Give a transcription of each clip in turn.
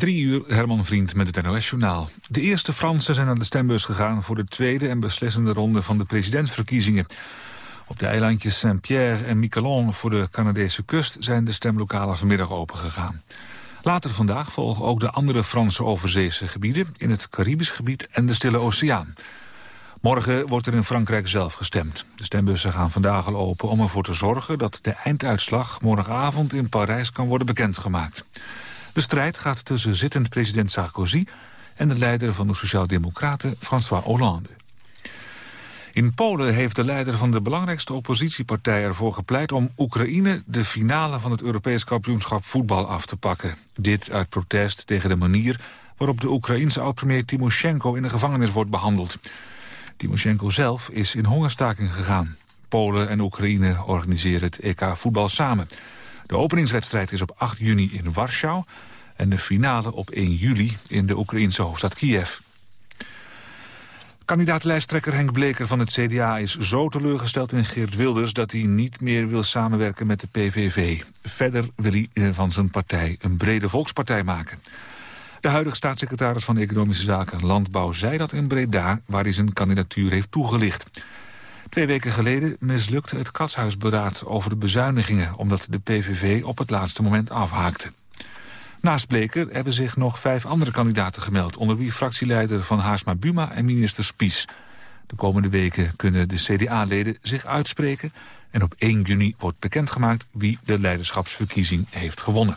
Drie uur, Herman Vriend met het NOS-journaal. De eerste Fransen zijn naar de stembus gegaan... voor de tweede en beslissende ronde van de presidentsverkiezingen. Op de eilandjes Saint-Pierre en Miquelon voor de Canadese kust... zijn de stemlokalen vanmiddag opengegaan. Later vandaag volgen ook de andere Franse overzeese gebieden... in het Caribisch gebied en de Stille Oceaan. Morgen wordt er in Frankrijk zelf gestemd. De stembussen gaan vandaag al open om ervoor te zorgen... dat de einduitslag morgenavond in Parijs kan worden bekendgemaakt. De strijd gaat tussen zittend president Sarkozy... en de leider van de Sociaaldemocraten François Hollande. In Polen heeft de leider van de belangrijkste oppositiepartij ervoor gepleit om Oekraïne de finale van het Europees kampioenschap voetbal af te pakken. Dit uit protest tegen de manier waarop de Oekraïense oud-premier Timoshenko in de gevangenis wordt behandeld. Timoshenko zelf is in hongerstaking gegaan. Polen en Oekraïne organiseren het EK voetbal samen. De openingswedstrijd is op 8 juni in Warschau en de finale op 1 juli in de Oekraïnse hoofdstad Kiev. Kandidaat-lijsttrekker Henk Bleker van het CDA is zo teleurgesteld in Geert Wilders... dat hij niet meer wil samenwerken met de PVV. Verder wil hij eh, van zijn partij een brede volkspartij maken. De huidige staatssecretaris van Economische Zaken en Landbouw zei dat in Breda... waar hij zijn kandidatuur heeft toegelicht. Twee weken geleden mislukte het katshuisberaad over de bezuinigingen... omdat de PVV op het laatste moment afhaakte. Naast Bleker hebben zich nog vijf andere kandidaten gemeld... onder wie fractieleider van Haarsma Buma en minister Spies. De komende weken kunnen de CDA-leden zich uitspreken... en op 1 juni wordt bekendgemaakt wie de leiderschapsverkiezing heeft gewonnen.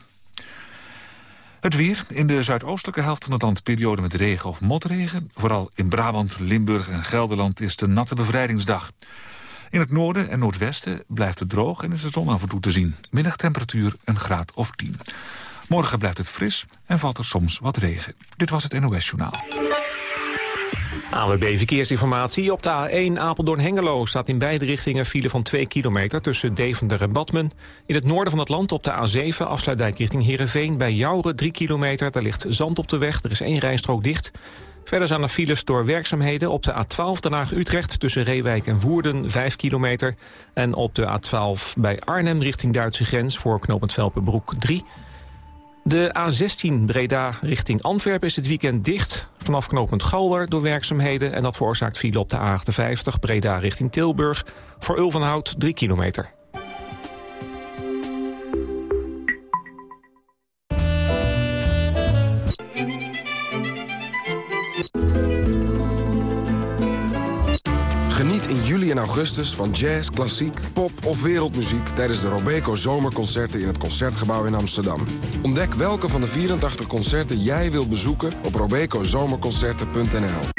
Het weer. In de zuidoostelijke helft van het land periode met regen of motregen. Vooral in Brabant, Limburg en Gelderland is de natte bevrijdingsdag. In het noorden en noordwesten blijft het droog en is de zon af en toe te zien. Middagtemperatuur een graad of 10. Morgen blijft het fris en valt er soms wat regen. Dit was het NOS Journaal. AWB Verkeersinformatie. Op de A1 Apeldoorn-Hengelo staat in beide richtingen file van 2 kilometer tussen Deventer en Badmen. In het noorden van het land op de A7 afsluitdijk richting Heerenveen bij Jouren 3 kilometer. Daar ligt zand op de weg, er is één rijstrook dicht. Verder zijn er files door werkzaamheden op de A12 Den Haag-Utrecht... tussen Reewijk en Woerden, 5 kilometer. En op de A12 bij Arnhem richting Duitse grens voor knooppunt Velpenbroek 3. De A16 Breda richting Antwerpen is het weekend dicht. Vanaf knooppunt Galder door werkzaamheden. En dat veroorzaakt file op de A58 Breda richting Tilburg. Voor Ulvenhout 3 kilometer. In augustus van jazz, klassiek, pop of wereldmuziek... tijdens de Robeco Zomerconcerten in het Concertgebouw in Amsterdam. Ontdek welke van de 84 concerten jij wilt bezoeken op robecozomerconcerten.nl.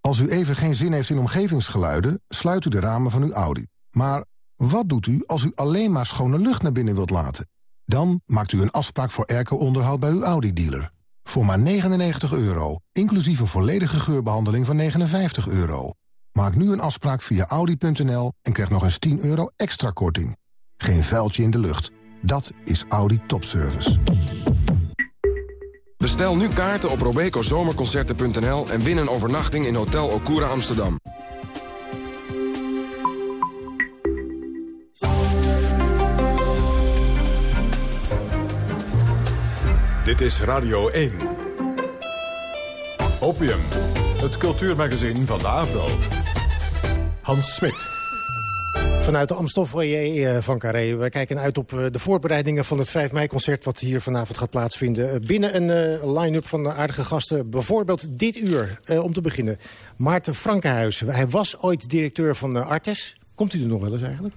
Als u even geen zin heeft in omgevingsgeluiden, sluit u de ramen van uw Audi. Maar wat doet u als u alleen maar schone lucht naar binnen wilt laten? Dan maakt u een afspraak voor airco-onderhoud bij uw Audi-dealer. Voor maar 99 euro, inclusief een volledige geurbehandeling van 59 euro. Maak nu een afspraak via Audi.nl en krijg nog eens 10 euro extra korting. Geen vuiltje in de lucht. Dat is Audi Topservice. Bestel nu kaarten op robecozomerconcerten.nl en win een overnachting in Hotel Okura Amsterdam. Dit is Radio 1. Opium, het cultuurmagazin van de AVRO. Hans Smit. Vanuit de Amstoffoyer eh, van Carré. Wij kijken uit op eh, de voorbereidingen van het 5 mei-concert... wat hier vanavond gaat plaatsvinden. Eh, binnen een line-up van aardige gasten. Bijvoorbeeld dit uur, om te beginnen. Maarten Frankenhuis. Hij was ooit directeur van Artes. Komt u er nog wel eens eigenlijk?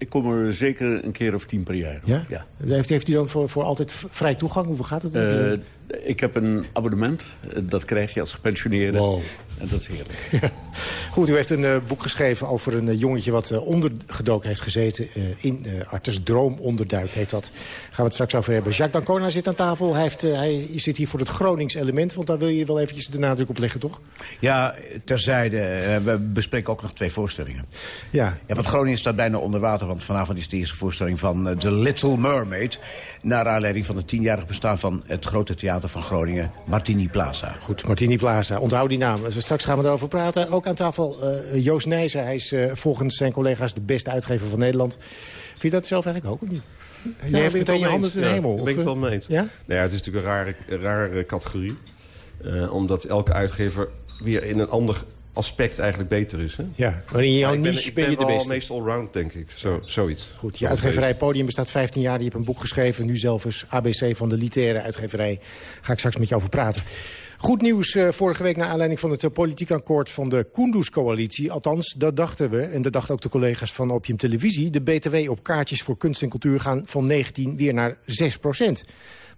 Ik kom er zeker een keer of tien per jaar. Ja? ja. Heeft, heeft u dan voor, voor altijd vrij toegang? Hoeveel gaat het? Uh, ik heb een abonnement. Dat krijg je als gepensioneerde. Wow. En dat is heerlijk. Goed, u heeft een uh, boek geschreven over een uh, jongetje... wat uh, ondergedoken heeft gezeten in Artes. Droomonderduik heet dat. Gaan we het straks over hebben. Jacques Dancona zit aan tafel. Hij, heeft, hij zit hier voor het Gronings element. Want daar wil je wel eventjes de nadruk op leggen, toch? Ja, terzijde. we bespreken ook nog twee voorstellingen. Ja. ja want Groningen staat bijna onder water want vanavond is de eerste voorstelling van uh, The Little Mermaid... naar aanleiding van het tienjarig bestaan van het grote theater van Groningen... Martini Plaza. Goed, Martini Plaza. Onthoud die naam. Straks gaan we erover praten. Ook aan tafel uh, Joost Nijzen. Hij is volgens zijn collega's de beste uitgever van Nederland. Vind je dat zelf eigenlijk ook of niet? Je hebt meteen je handen in de hemel. Ik ben het wel mee eens. Ja? Nou ja, het is natuurlijk een rare, rare categorie. omdat elke uitgever weer in een ander aspect eigenlijk beter is. Hè? Ja, maar in jouw niche ben, je de beste. meestal allround, denk ik. Zo, zoiets. Goed, je uitgeverij Podium bestaat 15 jaar. Je hebt een boek geschreven, nu zelf eens ABC van de literaire uitgeverij. Ga ik straks met jou over praten. Goed nieuws uh, vorige week naar aanleiding van het uh, politiek akkoord van de Kunduz-coalitie. Althans, dat dachten we, en dat dachten ook de collega's van Opium Televisie. De BTW op kaartjes voor kunst en cultuur gaan van 19 weer naar 6 procent.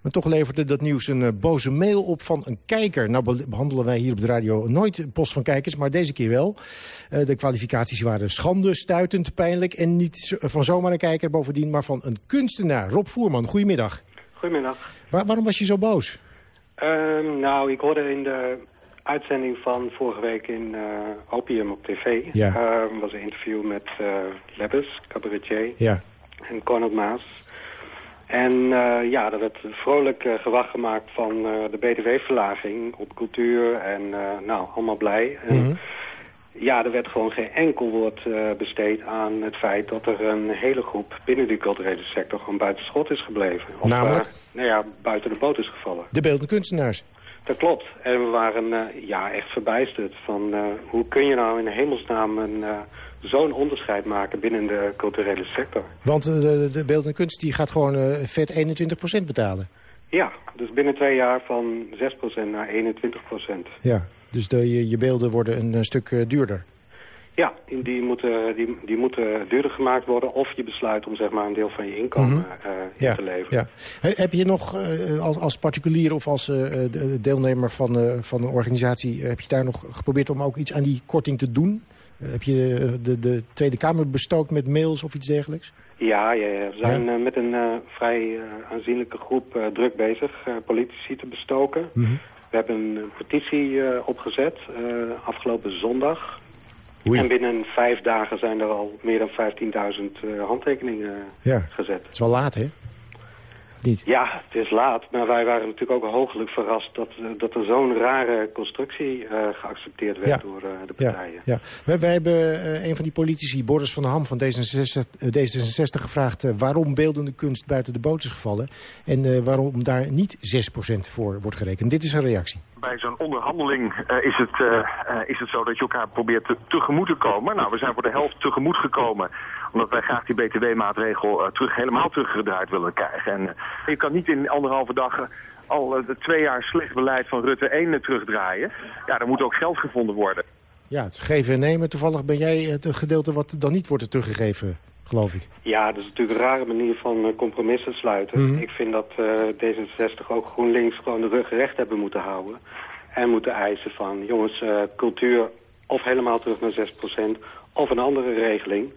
Maar toch leverde dat nieuws een uh, boze mail op van een kijker. Nou behandelen wij hier op de radio nooit post van kijkers, maar deze keer wel. Uh, de kwalificaties waren schande, stuitend, pijnlijk... en niet van zomaar een kijker bovendien, maar van een kunstenaar. Rob Voerman, goedemiddag. Goedemiddag. Waar, waarom was je zo boos? Um, nou, ik hoorde in de uitzending van vorige week in uh, Opium op tv... Ja. Uh, was een interview met uh, Lebbes, cabaretier, ja. en Cornel Maas. En uh, ja, er werd vrolijk uh, gewacht gemaakt van uh, de btw-verlaging op cultuur en nou, allemaal blij. En, mm -hmm. Ja, er werd gewoon geen enkel woord besteed aan het feit dat er een hele groep binnen die culturele sector gewoon buiten schot is gebleven. Of, Namelijk? nou ja, buiten de boot is gevallen. De beeldende kunstenaars? Dat klopt. En we waren ja, echt verbijsterd van hoe kun je nou in hemelsnaam een zo'n onderscheid maken binnen de culturele sector. Want uh, de, de beeld en kunst die gaat gewoon uh, vet 21% betalen? Ja, dus binnen twee jaar van 6% naar 21%. Ja, dus de, je, beelden worden een, stuk uh, duurder? Ja, die moeten, die, die moeten duurder gemaakt worden of je besluit om zeg maar, een deel van je inkomen mm -hmm. ja, te leveren. Ja. Heb je nog als, als particulier of als deelnemer van, van een organisatie... heb je daar nog geprobeerd om ook iets aan die korting te doen? Heb je de, de Tweede Kamer bestookt met mails of iets dergelijks? Ja, ja, ja. we zijn ja? Uh, met een uh, vrij aanzienlijke groep druk bezig politici te bestoken. Mm -hmm. We hebben een petitie opgezet afgelopen zondag. Oei. En binnen vijf dagen zijn er al meer dan 15.000 handtekeningen ja. gezet. Het is wel laat, hè? Ja, het is laat. Maar wij waren natuurlijk ook hoogelijk verrast dat, eh, dat er zo'n rare constructie uh, geaccepteerd werd door uh, de partijen. Ja, ja. Wij, hebben uh, een van die politici, Boris van der Ham van D66, D66 gevraagd... waarom beeldende kunst buiten de boot is gevallen... en waarom daar niet 6% voor wordt gerekend. Dit is een reactie. Bij zo'n onderhandeling is, het, is het zo dat je elkaar probeert te, tegemoet te komen. Nou, we zijn voor de helft tegemoet gekomen omdat wij graag die btw-maatregel uh, terug, helemaal teruggedraaid willen krijgen. En uh, je kan niet in anderhalve dag uh, al uh, twee jaar slecht beleid van Rutte 1 terugdraaien. Ja, er moet ook geld gevonden worden. Ja, het geven en nemen. Toevallig ben jij het gedeelte wat dan niet wordt teruggegeven, geloof ik. Ja, dat is natuurlijk een rare manier van compromissen sluiten. Mm -hmm. Ik vind dat D66 ook GroenLinks gewoon de rug recht hebben moeten houden. En moeten eisen van, jongens, cultuur of helemaal terug naar 6% of een andere regeling.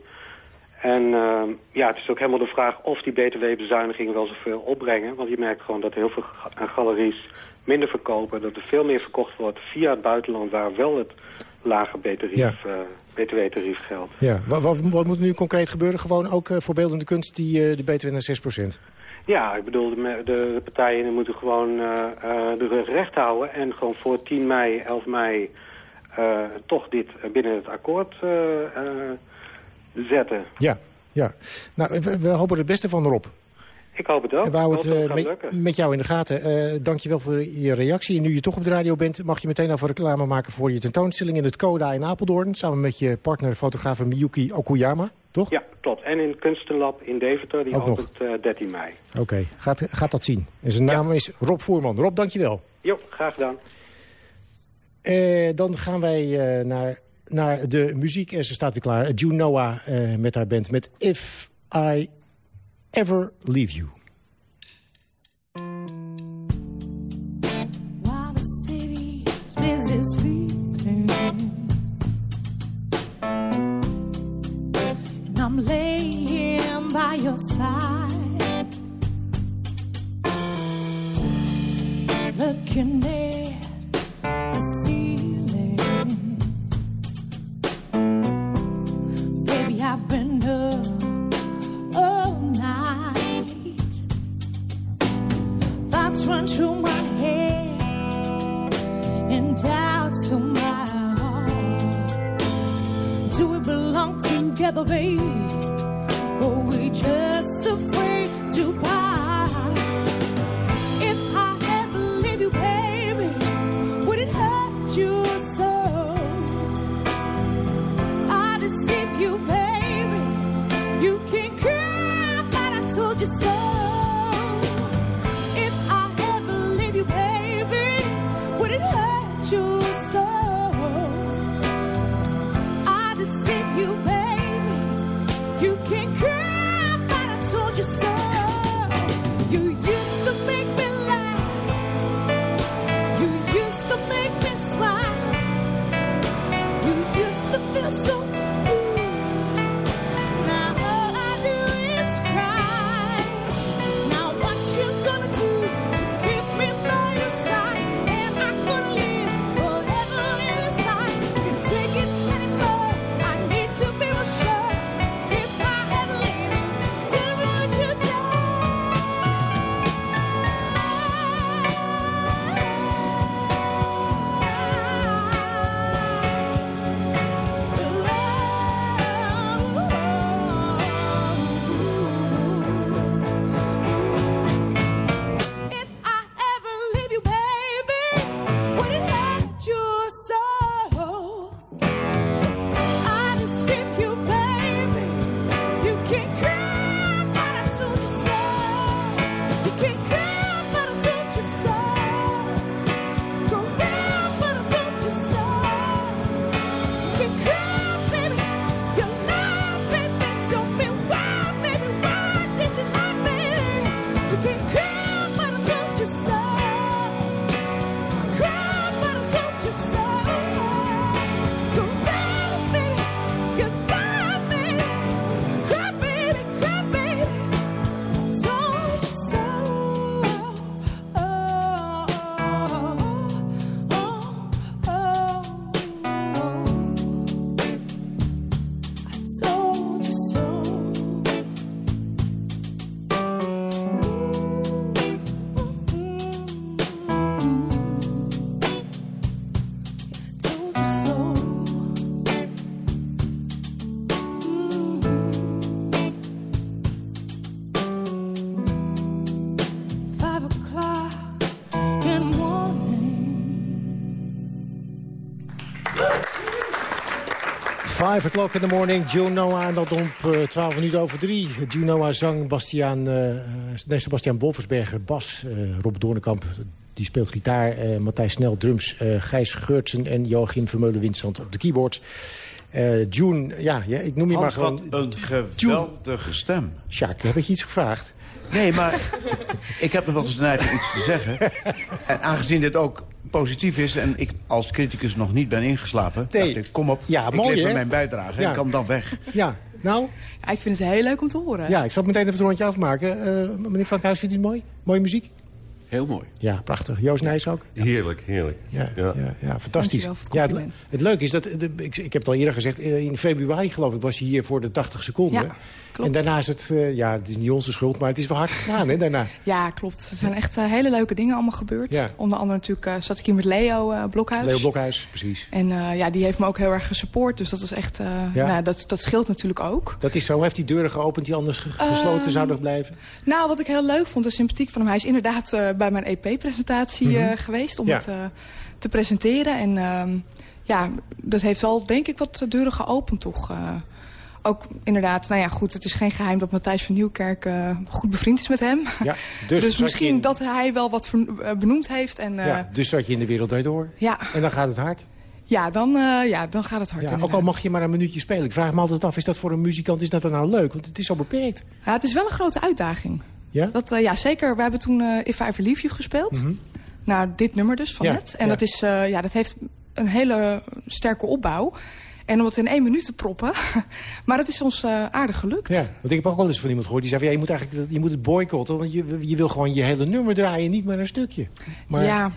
En uh, ja, het is ook helemaal de vraag of die btw-bezuinigingen wel zoveel opbrengen. Want je merkt gewoon dat heel veel galeries minder verkopen. Dat er veel meer verkocht wordt via het buitenland waar wel het lage btw-tarief ja. uh, geldt. Ja. Wat, wat, wat, moet nu concreet gebeuren? Gewoon ook uh, voor beeldende kunst die de btw naar 6%? Ja, ik bedoel, de, de, de partijen moeten gewoon de rug recht houden. En gewoon voor 10 mei, 11 mei toch dit binnen het akkoord zetten. Ja, ja. Nou, we, we hopen het beste van erop. Ik hoop het ook. We houden het, uh, met, met, jou in de gaten. Dank je wel voor je reactie. En nu je toch op de radio bent, mag je meteen voor reclame maken... voor je tentoonstelling in het Coda in Apeldoorn... samen met je partner, fotograaf Miyuki Okuyama, toch? Ja, klopt. En in het Kunstenlab in Deventer, die ook opent uh, 13 mei. Oké, okay. gaat, gaat dat zien. En zijn naam is Rob Voerman. Rob, dank je wel. Jo, graag gedaan. Eh, dan gaan wij naar naar de muziek. En ze staat weer klaar. June Noah uh, met haar band met If I Ever Leave You. While the 5 o'clock in the morning. Junoa, dat om eh, 12 minuten over 3. Junoa zang, Bastiaan, eh, nee, Sebastian Wolfersberger, bas. Eh, Rob Doornekamp, die speelt gitaar. Matthijs Snel, drums. Gijs Geurtsen en Joachim Vermeulen-Winsand op de keyboards. June, ja, ja, ik noem je maar gewoon... een geweldige stem. Sjaak, heb ik je iets gevraagd? Nee, maar ik heb nog wel eens de neiging iets te zeggen. En aangezien dit ook positief is en ik als criticus nog niet ben ingeslapen... Nee. dacht ik, kom op, Ja, ik mooi, lever hè? mijn bijdrage Ja. en kan dan weg. Ja, nou, Ja, ik vind het heel leuk om te horen. ja, ik zal meteen even het rondje afmaken. Eh meneer Frankhuis, vindt u het mooi? Mooie muziek? Heel mooi. Ja, prachtig. Joost Nijs ook? Heerlijk, heerlijk. Ja, ja. Ja, fantastisch. Voor het ja, het, het leuke is dat, de- ik, ik heb het al eerder gezegd, eh, in februari geloof ik was hij hier voor de 80 seconden. Ja, klopt. En daarna is het, eh, ja, het is niet onze schuld, maar het is wel hard gegaan hè, daarna. Ja, klopt. Er zijn echt eh, hele leuke dingen allemaal gebeurd. Ja. Onder andere natuurlijk eh, zat ik hier met Leo eh, Blokhuis. Leo Blokhuis, precies. En eh, ja, die heeft me ook heel erg gesupport. Dus dat is echt, eh, Ja. nou, dat, dat scheelt natuurlijk ook. Dat is zo, heeft hij deuren geopend die anders ge- gesloten Ehm, zouden blijven? Nou, wat ik heel leuk vond en sympathiek van hem... hij is inderdaad eh, bij mijn EP-presentatie eh, geweest om Ja. het eh, te presenteren. En ehm, ja, dat heeft wel, denk ik, wat deuren geopend toch. eh. ook inderdaad, nou ja, goed, het is geen geheim dat Matthijs van Nieuwkerk eh, goed bevriend is met hem. Ja, Dus, je misschien in- dat hij wel wat eh, benoemd heeft. En eh, ja, ja. dus zat je in de wereld door. Ja. En dan gaat het hard. dan, eh, ja, dan gaat het hard Ja, ook al mag je maar een minuutje spelen. Ik vraag me altijd af, is dat voor een muzikant is dat dan nou leuk? Want het is zo beperkt. Ja, het is wel een grote uitdaging. Ja? Dat, eh, ja, zeker. We hebben toen eh If I Ever Leave You gespeeld. Nou, dit nummer dus van Ja, net. En ja. dat, is, eh, ja, dat heeft een hele sterke opbouw. En om het in één minuut te proppen. maar het is ons eh, aardig gelukt. Ja, want ik heb ook wel eens van iemand gehoord die zei... Van, ja, je moet eigenlijk je moet het boycotten, want je, je wil gewoon je hele nummer draaien... niet maar een stukje. Maar Ja,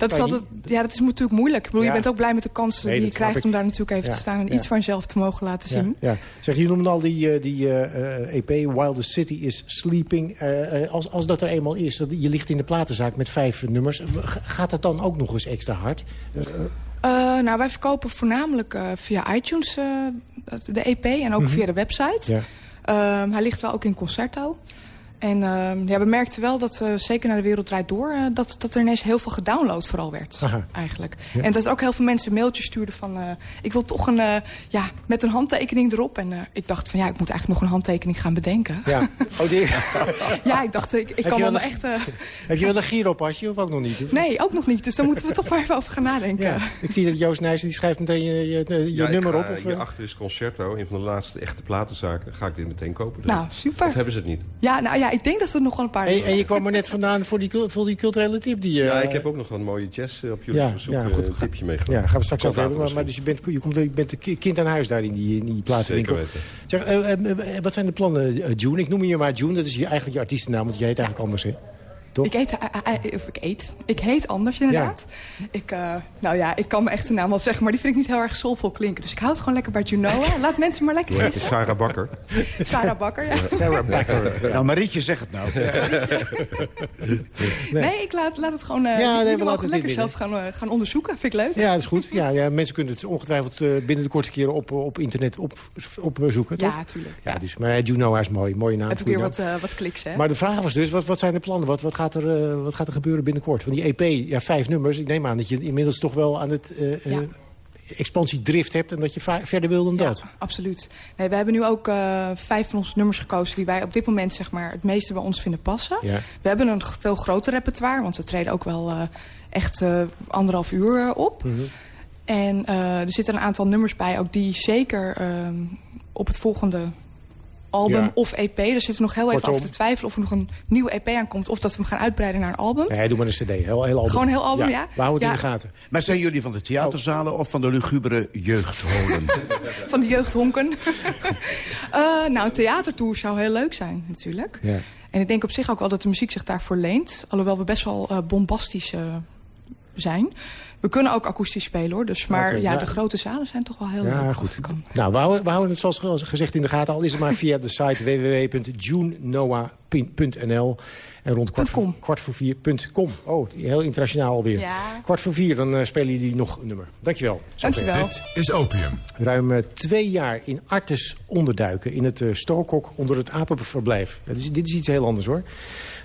Dat, Dat is, kan je altijd, ja, dat is natuurlijk moeilijk. Ik bedoel, Ja. Je bent ook blij met de kansen Nee, die je krijgt ik. om daar natuurlijk even Ja, te staan... en ja. iets van jezelf te mogen laten zien. ja. Zeg, je noemde al die, eh, die eh, eh, EP, Wildest City is Sleeping. Eh, eh, als, als dat er eenmaal is, dat- je ligt in de platenzaak met vijf nummers. Gaat het dan ook nog eens extra hard? Eh, Eh, nou, wij verkopen voornamelijk eh, via iTunes eh, de EP en ook Mhm. via de website. ja. Ehm, hij ligt wel ook in Concerto. En ehm, ja, we merkten wel dat, eh, zeker naar de wereld draait door... eh, dat, dat er ineens heel veel gedownload vooral werd, Aha. eigenlijk. Ja. En dat ook heel veel mensen mailtjes stuurden van... eh, ik wil toch een, eh, ja, met een handtekening erop. En eh, ik dacht van, ja, ik moet eigenlijk nog een handtekening gaan bedenken. ja. Oh, die... ja, ik dacht, ik, ik kan wel echt... eh, Heb je wel een giropasje of ook nog niet? nee, ook nog niet. Dus daar moeten we toch maar even over gaan nadenken. Ja. Ik zie dat Joost Nijssen die schrijft meteen je, je, je Ja, ik nummer ga- op. Of? Hierachter is Concerto, een van de laatste echte platenzaken. Ga ik dit meteen kopen? Dus. Nou, super. Of hebben ze het niet? Ja, nou ja, ik denk dat er nog wel een paar... en, en je kwam er net vandaan voor die, voor die culturele tip. Die, eh, Ja, ik heb ook nog een mooie jazz eh, op jullie ja, verzoek ja, eh, goed. een tipje meegenomen. Ja, gaan we straks over hebben. Maar, maar dus je bent, je, komt, je bent een ki- kind aan huis daar in die, in die platenwinkel. Zeker weten. Zeg, eh, eh, eh, wat zijn de plannen, eh, June? Ik noem je maar June. Dat is je, eigenlijk je artiestennaam, want jij heet eigenlijk anders, hè? Toch? Ik eet, eh, eh, eh, of ik eet. Ik heet anders inderdaad. Ik, eh, nou ja, ik kan mijn echte naam wel zeggen, maar die vind ik niet heel erg soulvol klinken. Dus ik houd het gewoon lekker bij Junoa. Laat mensen maar lekker gissen. Sarah Bakker. Sarah Bakker, ja. Sarah Bakker. Nou, Marietje, zeg het nou. Nee, ik laat, laat het gewoon... eh Ja, nee, mogen laten lekker zelf gaan, eh, gaan onderzoeken. Vind ik leuk. Ja, dat is goed. Ja, ja, mensen kunnen het ongetwijfeld eh, binnen de kortste keren op, op internet opzoeken, op, opzoeken, toch? Ja, tuurlijk. Ja, dus, maar uh, Junoa is mooi. Mooie naam. Heb ik weer wat, eh, wat kliks, hè? Maar de vraag was dus, wat, wat zijn de plannen? Wat, wat, gaat er, eh, wat gaat er gebeuren binnenkort? Want die EP, ja, vijf nummers. Ik neem aan dat je inmiddels toch wel aan het eh, eh, Ja. expansiedrift hebt... en dat je verder wil dan dat. Absoluut. Nee, we hebben nu ook vijf van onze nummers gekozen... die wij op dit moment zeg maar, het meeste bij ons vinden passen. Ja. We hebben een veel groter repertoire... want we treden ook wel echt anderhalf uur op. Mhm. En er zitten een aantal nummers bij... ook die zeker ehm, op het volgende album Ja. of EP... daar zitten we nog heel even over te twijfelen... of er nog een nieuwe EP aankomt... of dat we hem gaan uitbreiden naar een album. Nee, doe maar een cd. Heel, heel album. Gewoon een heel album, ja? We houden het Ja. in de gaten. Maar zijn jullie van de theaterzalen of van de lugubere jeugdholen? Van de jeugdhonken. Eh, nou, een theatertour zou heel leuk zijn, natuurlijk. Ja. En ik denk op zich ook wel dat de muziek zich daarvoor leent. Alhoewel we best wel eh, bombastisch eh, zijn. We kunnen ook akoestisch spelen hoor. Dus, maar ja, nou- de grote zalen zijn toch wel heel Ja, leuk. goed. Nou, we houden, we houden het zoals ge- gezegd in de gaten. Al is het maar via de site www.junenoa.nl en rond kwart voor, kwart voor vier punt com. Oh, heel internationaal alweer. Ja. Kwart voor vier, dan eh, spelen jullie nog een nummer. Dankjewel. Dankjewel. Dit is Opium. Ruim eh, twee jaar in Artes onderduiken in het uh, Stookok onder het apenverblijf. Dit, is, dit is iets heel anders hoor.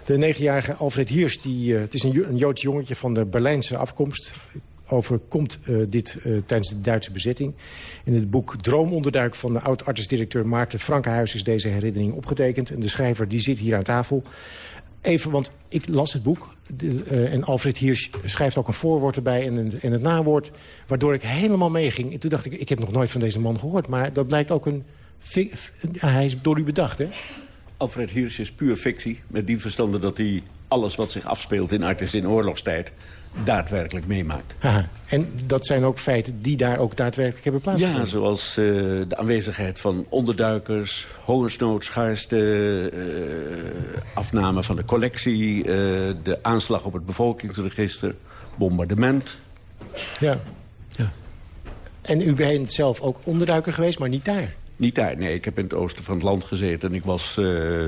De negenjarige Alfred Hiers, die, uh, het is een, een Joods jongetje van de Berlijnse afkomst overkomt uh, dit uh, tijdens de Duitse bezetting. In het boek Droomonderduik van de oud-artsdirecteur Maarten Frankenhuis... is deze herinnering opgetekend. En de schrijver die zit hier aan tafel. Even, want ik las het boek. En Alfred Hiers schrijft ook een voorwoord erbij en, en het nawoord. Waardoor ik helemaal meeging. En toen dacht ik, ik heb nog nooit van deze man gehoord. Maar dat blijkt ook een... hij is door u bedacht, hè? Alfred Hiers is puur fictie. Met die verstande dat hij alles wat zich afspeelt in Artis in oorlogstijd daadwerkelijk meemaakt. Aha. En dat zijn ook feiten die daar ook daadwerkelijk hebben plaatsgevonden? Ja, zoals uh, de aanwezigheid van onderduikers, hongersnood, schaarste, uh, afname van de collectie, uh, de aanslag op het bevolkingsregister, bombardement. Ja. ja. En u bent zelf ook onderduiker geweest, maar niet daar? Niet daar, nee. Ik heb in het oosten van het land gezeten en ik was... Uh,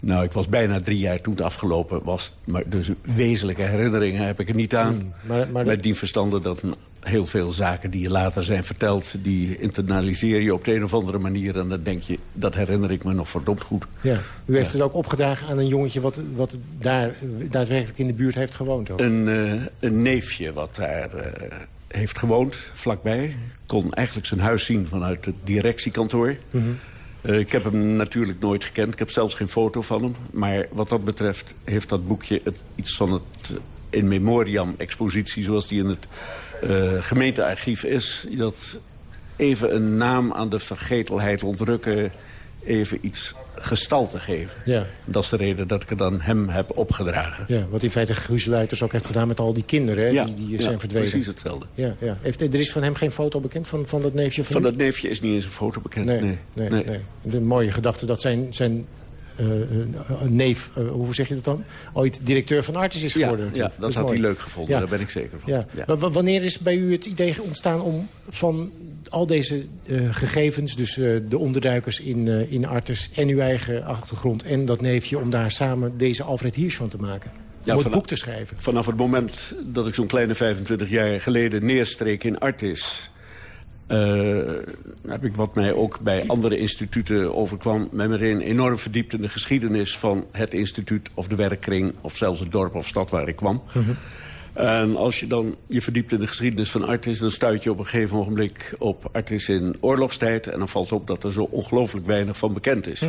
nou, ik was bijna drie jaar toen het afgelopen was. Maar dus wezenlijke herinneringen heb ik er niet aan. Mm, maar, maar Met die verstande dat heel veel zaken die je later zijn verteld... die internaliseer je op de een of andere manier. En dan denk je, dat herinner ik me nog verdomd goed. Ja. U heeft ja. het ook opgedragen aan een jongetje... wat, wat daar daadwerkelijk in de buurt heeft gewoond? Ook. Een, uh, een neefje wat daar... Uh, heeft gewoond, vlakbij. Kon eigenlijk zijn huis zien vanuit het directiekantoor. Mm -hmm. uh, ik heb hem natuurlijk nooit gekend. Ik heb zelfs geen foto van hem. Maar wat dat betreft heeft dat boekje het, iets van het in memoriam expositie... zoals die in het uh, gemeentearchief is. Dat even een naam aan de vergetelheid ontrukken... even iets gestalte geven. Ja. Dat is de reden dat ik het aan hem heb opgedragen. Ja, wat in feite Guus ook heeft gedaan met al die kinderen hè, ja, die, die ja, zijn verdwenen. precies hetzelfde. Ja, ja. Heeft, er is van hem geen foto bekend, van, van dat neefje? Van, van dat neefje is niet eens een foto bekend, nee. nee. nee, nee. nee. De mooie gedachte dat zijn, zijn neef, eh, hoe zeg je dat dan? Ooit directeur van Artis is Ja, geworden. ja, natuurlijk. dat had hij leuk gevonden, Ja. daar ben ik zeker van. Ja. Ja. Wanneer is bij u het idee ontstaan om van al deze eh, gegevens... dus eh, de onderduikers in, eh, in Artis en uw eigen achtergrond... en dat neefje, om daar samen deze Alfred Hirsch van te maken? om het vanaf- boek te schrijven. Vanaf het moment dat ik zo'n kleine 25 jaar geleden neerstreek in Artis... eh, heb ik wat mij ook bij andere instituten overkwam... mij meteen enorm verdiept in de geschiedenis van het instituut... of de werkkring of zelfs het dorp of stad waar ik kwam. En als je dan je verdiept in de geschiedenis van Artis... dan stuit je op een gegeven ogenblik op Artis in oorlogstijd... en dan valt op dat er zo ongelooflijk weinig van bekend is.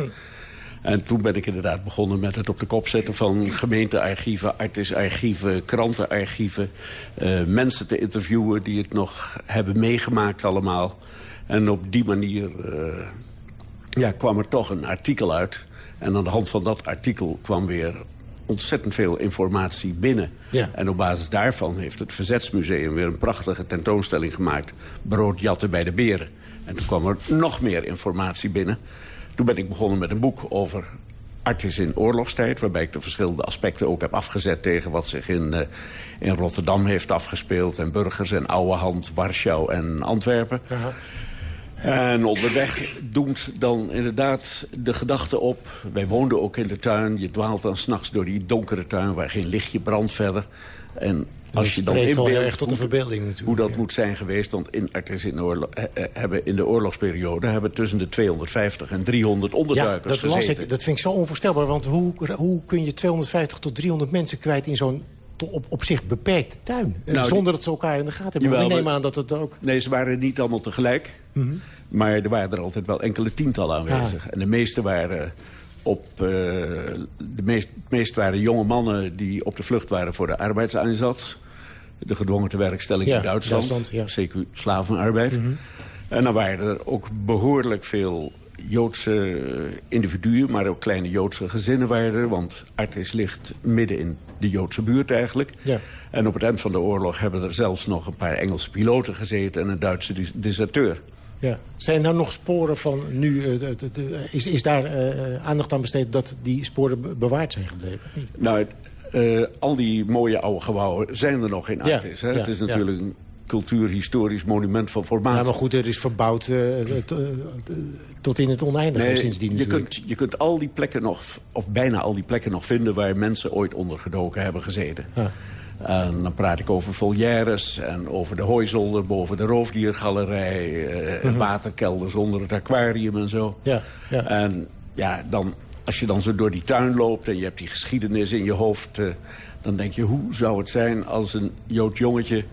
En toen ben ik inderdaad begonnen met het op de kop zetten van gemeentearchieven, artisarchieven, krantenarchieven. eh, mensen te interviewen die het nog hebben meegemaakt allemaal. En op die manier eh, ja, kwam er toch een artikel uit. En aan de hand van dat artikel kwam weer ontzettend veel informatie binnen. Ja. En op basis daarvan heeft het Verzetsmuseum weer een prachtige tentoonstelling gemaakt. Broodjatten bij de beren. En toen kwam er nog meer informatie binnen. Toen ben ik begonnen met een boek over Artis in oorlogstijd... waarbij ik de verschillende aspecten ook heb afgezet... tegen wat zich in, eh, in Rotterdam heeft afgespeeld... en Burgers en Ouwehand, Warschau en Antwerpen. En onderweg doemt dan inderdaad de gedachte op... wij woonden ook in de tuin, je dwaalt dan s'nachts door die donkere tuin... waar geen lichtje brandt verder. En als je dan inbeeldt tot de hoe- verbeelding natuurlijk, Hoe dat ja. moet zijn geweest, want in Artis in de, hebben in de oorlogsperiode... hebben tussen de 250 en 300 Ja, onderduikers dat gezeten. ik. Dat vind ik zo onvoorstelbaar. Want hoe, hoe kun je 250 tot 300 mensen kwijt in zo'n op, op zich beperkte tuin? Eh, Nou, zonder dat ze elkaar in de gaten hebben. Jawel, ik neem aan dat het ook... Nee, ze waren niet allemaal tegelijk. Mhm. Maar er waren er altijd wel enkele tientallen aanwezig. En de meeste waren op... eh, de meest, meest waren jonge mannen die op de vlucht waren voor de arbeidseinsatz. De gedwongen tewerkstelling Ja, in Duitsland. Duitsland, ja. CQ slavenarbeid. Mhm. En dan waren er ook behoorlijk veel Joodse individuen... maar ook kleine Joodse gezinnen waren er. Want Artis ligt midden in de Joodse buurt eigenlijk. Ja. En op het eind van de oorlog hebben er zelfs nog een paar Engelse piloten gezeten... en een Duitse deserteur. Ja. Zijn er nog sporen van nu? eh, eh, is, is daar eh, aandacht aan besteed dat die sporen be- bewaard zijn gebleven? Nou, eh, al die mooie oude gebouwen zijn er nog in Ja, Artis. hè? ja, het is natuurlijk cultuurhistorisch monument van formaat. Ja, maar goed, er is verbouwd eh, het, eh, tot in het oneindige Nee, sindsdien je natuurlijk. kunt, je kunt al die plekken nog, of bijna al die plekken nog vinden... waar mensen ooit ondergedoken hebben gezeten. En dan praat ik over volières en over de hooizolder boven de roofdiergalerij... eh, waterkelders onder het aquarium en zo. Mhm. Ja, ja. En ja, dan, als je dan zo door die tuin loopt en je hebt die geschiedenis in je hoofd... eh, dan denk je, hoe zou het zijn als een Jood jongetje...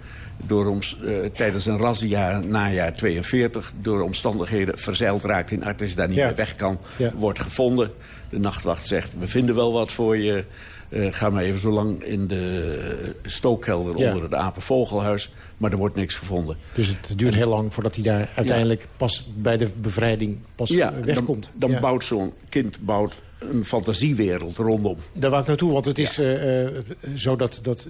Door ons, eh, tijdens een razzia najaar 42 door omstandigheden verzeild raakt in Artis... daar niet Ja. meer weg kan, Ja. wordt gevonden. De nachtwacht zegt, we vinden wel wat voor je. Eh, ga maar even zo lang in de stookkelder Ja. onder het apenvogelhuis. Maar er wordt niks gevonden. Dus het duurt heel lang voordat hij daar uiteindelijk pas bij de bevrijding pas Ja, wegkomt. dan, bouwt zo'n kind bouwt een fantasiewereld rondom. Daar wou ik naartoe, want het is eh, eh, zo dat, dat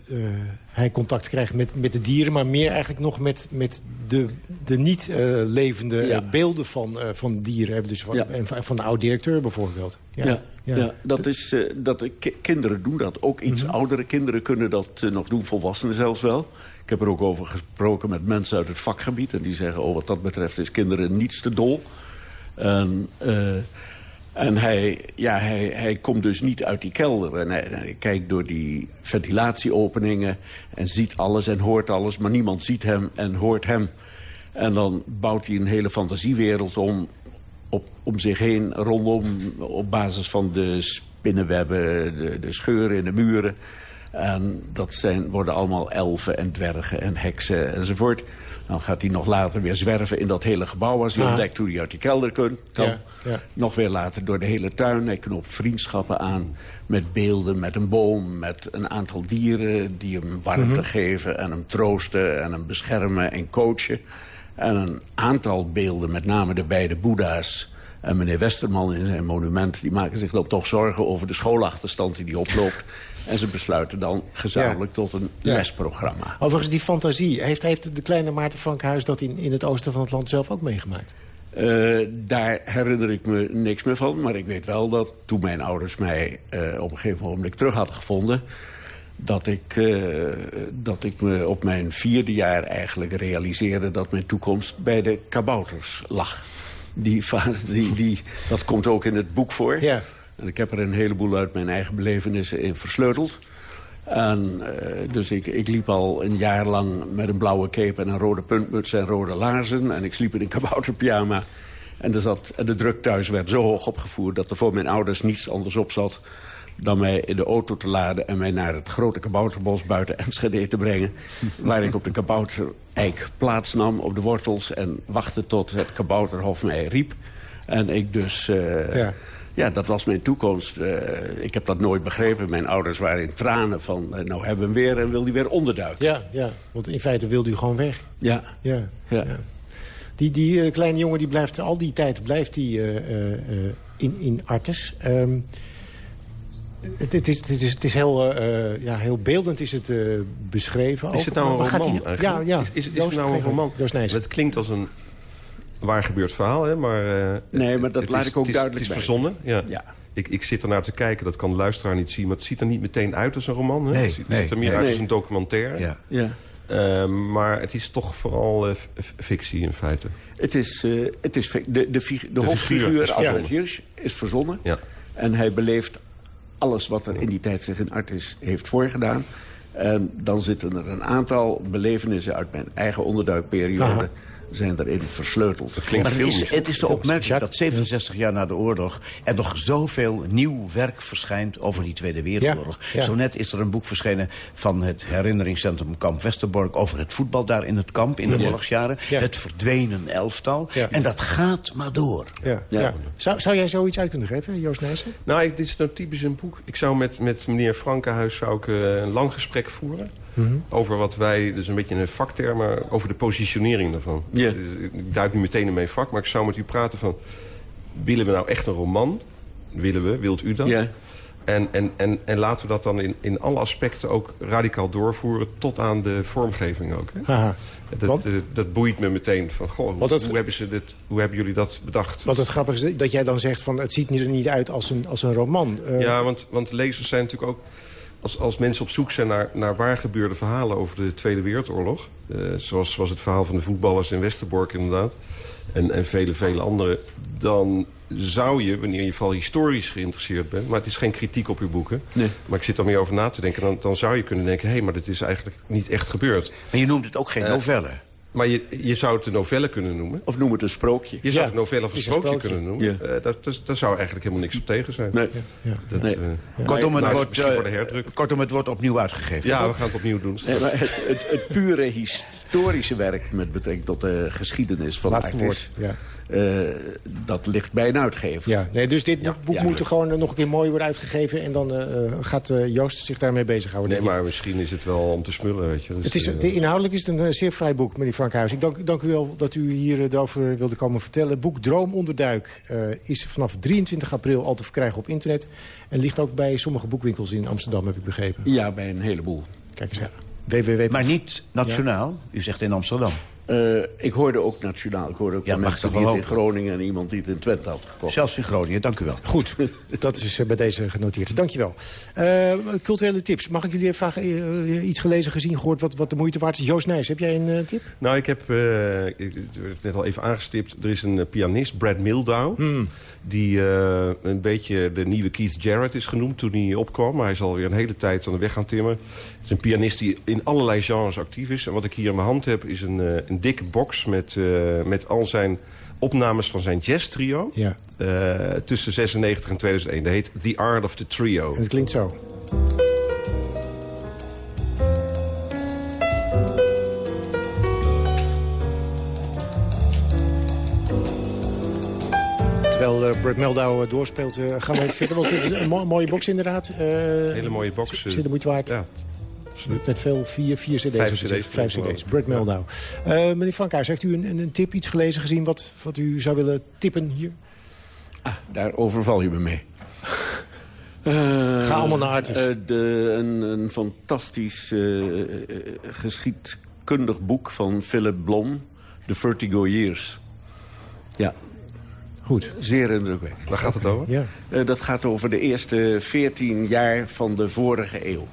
hij contact krijgt met, met de dieren... maar meer eigenlijk nog met, met de, de niet-levende beelden van, van dieren. Dus van, en van, van de oud-directeur bijvoorbeeld. Ja, ja. dat is, eh, dat, ki- kinderen doen dat. Ook iets Mhm. oudere kinderen kunnen dat eh, nog doen, volwassenen zelfs wel. Ik heb er ook over gesproken met mensen uit het vakgebied. En die zeggen, oh, wat dat betreft is kinderen niets te dol. En, eh, en hij, ja, hij, hij komt dus niet uit die kelder. En hij, hij kijkt door die ventilatieopeningen en ziet alles en hoort alles. Maar niemand ziet hem en hoort hem. En dan bouwt hij een hele fantasiewereld om op, om zich heen, rondom, op basis van de spinnenwebben, de, de scheuren in de muren. En dat zijn, worden allemaal elfen en dwergen en heksen enzovoort. Dan gaat hij nog later weer zwerven in dat hele gebouw... als hij Ah. ontdekt hoe hij uit die kelder kan. Ja, ja. Nog weer later door de hele tuin. Hij knoopt vriendschappen aan met beelden, met een boom... met een aantal dieren die hem warmte Mhm. geven... en hem troosten en hem beschermen en coachen. En een aantal beelden, met name de beide boeddha's... en meneer Westerman in zijn monument... die maken zich dan toch zorgen over de schoolachterstand die hij oploopt. en ze besluiten dan gezamenlijk tot een Ja. lesprogramma. Overigens, die fantasie, heeft, heeft de kleine Maarten Frankhuis... dat in, in het oosten van het land zelf ook meegemaakt? Eh, daar herinner ik me niks meer van. Maar ik weet wel dat toen mijn ouders mij eh, op een gegeven moment terug hadden gevonden... Dat ik, eh, dat ik me op mijn vierde jaar eigenlijk realiseerde... dat mijn toekomst bij de kabouters lag. Die, die, die, dat komt ook in het boek voor. Ja. En ik heb er een heleboel uit mijn eigen belevenissen in versleuteld. En, eh, dus ik, ik liep al een jaar lang met een blauwe cape en een rode puntmuts en rode laarzen. En ik sliep in een kabouterpyjama. En, er zat, en de druk thuis werd zo hoog opgevoerd dat er voor mijn ouders niets anders op zat dan mij in de auto te laden en mij naar het grote kabouterbos buiten Enschede te brengen. waar ik op de kaboutereik plaatsnam op de wortels en wachtte tot het kabouterhof mij riep. En ik dus... eh, Ja. ja, dat was mijn toekomst. Eh, ik heb dat nooit begrepen. Mijn ouders waren in tranen van... eh, nou hebben we hem weer en wil die weer onderduiken. Ja, ja, want in feite wilde u gewoon weg. Ja. Ja. Ja. Die, die kleine jongen die blijft al die tijd blijft die, in, in Artes. Ehm, het, het, is, het, is, het is heel, eh, eh, ja, heel beeldend is het eh, beschreven. Is het nou een roman eigenlijk? Ja, ja. Is, is, is Joost, het nou een roman? Het klinkt als een waar gebeurd verhaal, hè? Maar, eh, Nee, maar dat het laat is- ik ook het is, duidelijk Het is bij. verzonnen, ja. Ja. Ik, ik zit ernaar te kijken, dat kan de luisteraar niet zien... maar het ziet er niet meteen uit als een roman. Hè? Nee, het ziet, nee, ziet er meer nee. uit Nee. als een documentaire. Ja. Ja. Ehm, maar het is toch vooral fictie in feite. Het is, eh, het is de, de, de, hoofdfiguur, verzonnen. Hirsch, is verzonnen. Ja. En hij beleeft alles wat er in die tijd zich in Artis heeft voorgedaan. En dan zitten er een aantal belevenissen uit mijn eigen onderduikperiode... zijn erin versleuteld. Dat klinkt Maar het is, het is zo opmerkelijk dat 67 jaar na de oorlog... er nog zoveel nieuw werk verschijnt over die Tweede Wereldoorlog. Ja, ja. Zo net is er een boek verschenen van het herinneringscentrum Kamp Westerbork... over het voetbal daar in het kamp in de oorlogsjaren. Ja. Het verdwenen elftal. Ja. En dat gaat maar door. Ja, ja. Zou, zou jij zoiets uit kunnen geven, Joost Nijssen? Nou, ik, dit is nou typisch een boek. Ik zou met, met meneer Frankenhuis zou ik, eh, een lang gesprek voeren. Over wat wij, dus een beetje een vakterm, maar over de positionering daarvan. Ja. Dus ik duik nu meteen in mijn vak, maar ik zou met u praten van... willen we nou echt een roman? Willen we? Wilt u dat? Ja. En, en, en, en laten we dat dan in, in alle aspecten ook radicaal doorvoeren... tot aan de vormgeving ook. Hè? Dat, eh, dat boeit me meteen. Van, goh, hoe, Want het- hoe, hebben ze dit, hoe hebben jullie dat bedacht? Wat het grappige is dat jij dan zegt van het ziet er niet uit als een, als een roman. Eh, Ja, want, want lezers zijn natuurlijk ook... Als, als mensen op zoek zijn naar, naar waar gebeurde verhalen over de Tweede Wereldoorlog... eh, zoals was het verhaal van de voetballers in Westerbork inderdaad... en, en vele, vele andere... dan zou je, wanneer je vooral historisch geïnteresseerd bent... maar het is geen kritiek op uw boeken... Nee. maar ik zit er meer over na te denken... dan, dan zou je kunnen denken... hé, hey, maar dit is eigenlijk niet echt gebeurd. Maar je noemt het ook geen Eh, novelle. Maar je, je zou het een novelle kunnen noemen. Of noem het een sprookje. Je zou Ja, het een novelle of een sprookje sprookje. kunnen noemen. Ja. Eh, dat, dat, daar zou eigenlijk helemaal niks op tegen zijn. Nee. Dat, Nee. eh, Kortom, het nou, wordt, eh, voor de herdruk. kortom, het wordt opnieuw uitgegeven. Ja, we gaan het opnieuw doen. Nee, maar het, het, het pure historische werk met betrekking tot de geschiedenis van Laatste Artis... woord, ja. Eh, dat ligt bij een uitgever. Ja, nee, dus dit boek Ja. moet er gewoon eh, nog een keer mooi worden uitgegeven... en dan eh, gaat eh, Joost zich daarmee bezighouden. Nee, maar misschien is het wel om te smullen, weet je. Dus, Het is, de, inhoudelijk is het een zeer fraai boek, meneer Frankhuis. Ik dank, dank u wel dat u hier erover wilde komen vertellen. Het boek Droomonderduik eh, is vanaf 23 april al te verkrijgen op internet... en ligt ook bij sommige boekwinkels in Amsterdam, heb ik begrepen. Ja, bij een heleboel. Kijk eens aan. www. Maar niet nationaal. U zegt in Amsterdam. Eh, ik hoorde ook nationaal. Ik hoorde ook Ja, mensen die wel het in Groningen... en iemand die het in Twente had gekocht. Zelfs in Groningen, dank u wel. Goed, dat is eh, bij deze genoteerd. Dankjewel. Eh culturele tips. Mag ik jullie even vragen, iets gelezen, gezien, gehoord... wat, wat de moeite waard is? Joost Nijs, heb jij een tip? Nou, ik heb eh, ik, werd net al even aangestipt. Er is een pianist, Brad Mildau... Hmm. die eh, een beetje de nieuwe Keith Jarrett is genoemd toen hij opkwam. Maar hij is alweer een hele tijd aan de weg gaan timmen. Het is een pianist die in allerlei genres actief is. En wat ik hier in mijn hand heb is een, eh, een dikke box... Met, eh, met al zijn opnames van zijn jazz trio... Ja. eh, tussen 96 en 2001. Dat heet The Art of the Trio. En het klinkt zo. Terwijl eh, Brett Meldau doorspeelt, gaan we even verder. Want het is een mo- mooie box inderdaad. Hele mooie box. Zit de moeite waard. Ja, absoluut. Met veel, vier, vier cd's. Vijf cd's, Vijf cd's. Brett Meldau. Eh, meneer Frankhuis, heeft u een, een, een tip, iets gelezen, gezien... Wat, wat u zou willen tippen hier? Daar overval je me mee. Ga allemaal naar Artis. Eh, de, een, een fantastisch eh, eh, geschiedkundig boek van Philip Blom. The Vertigo Years. Ja. Goed. Zeer indrukwekkend. Waar gaat het over? Ja. Eh, dat gaat over de eerste 14 jaar van de vorige eeuw.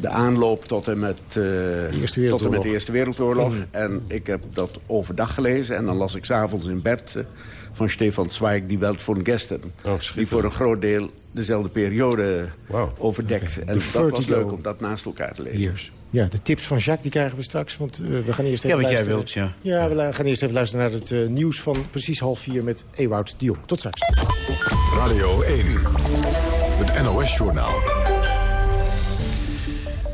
De aanloop tot en met, eh, tot en met de Eerste Wereldoorlog. Mhm. En ik heb dat overdag gelezen. En dan las ik s'avonds in bed eh, van Stefan Zweig... die Welt von Gestern. die voor een groot deel dezelfde periode overdekt. En De dat was leuk om dat naast elkaar te lezen. Years. Ja, de tips van Jacques die krijgen we straks. Want eh, we gaan eerst Ja, even wat jij wilt, ja. Ja, we gaan eerst even luisteren naar het nieuws van precies half vier met Ewout de Jong. Tot straks. Radio 1. Het NOS-journaal.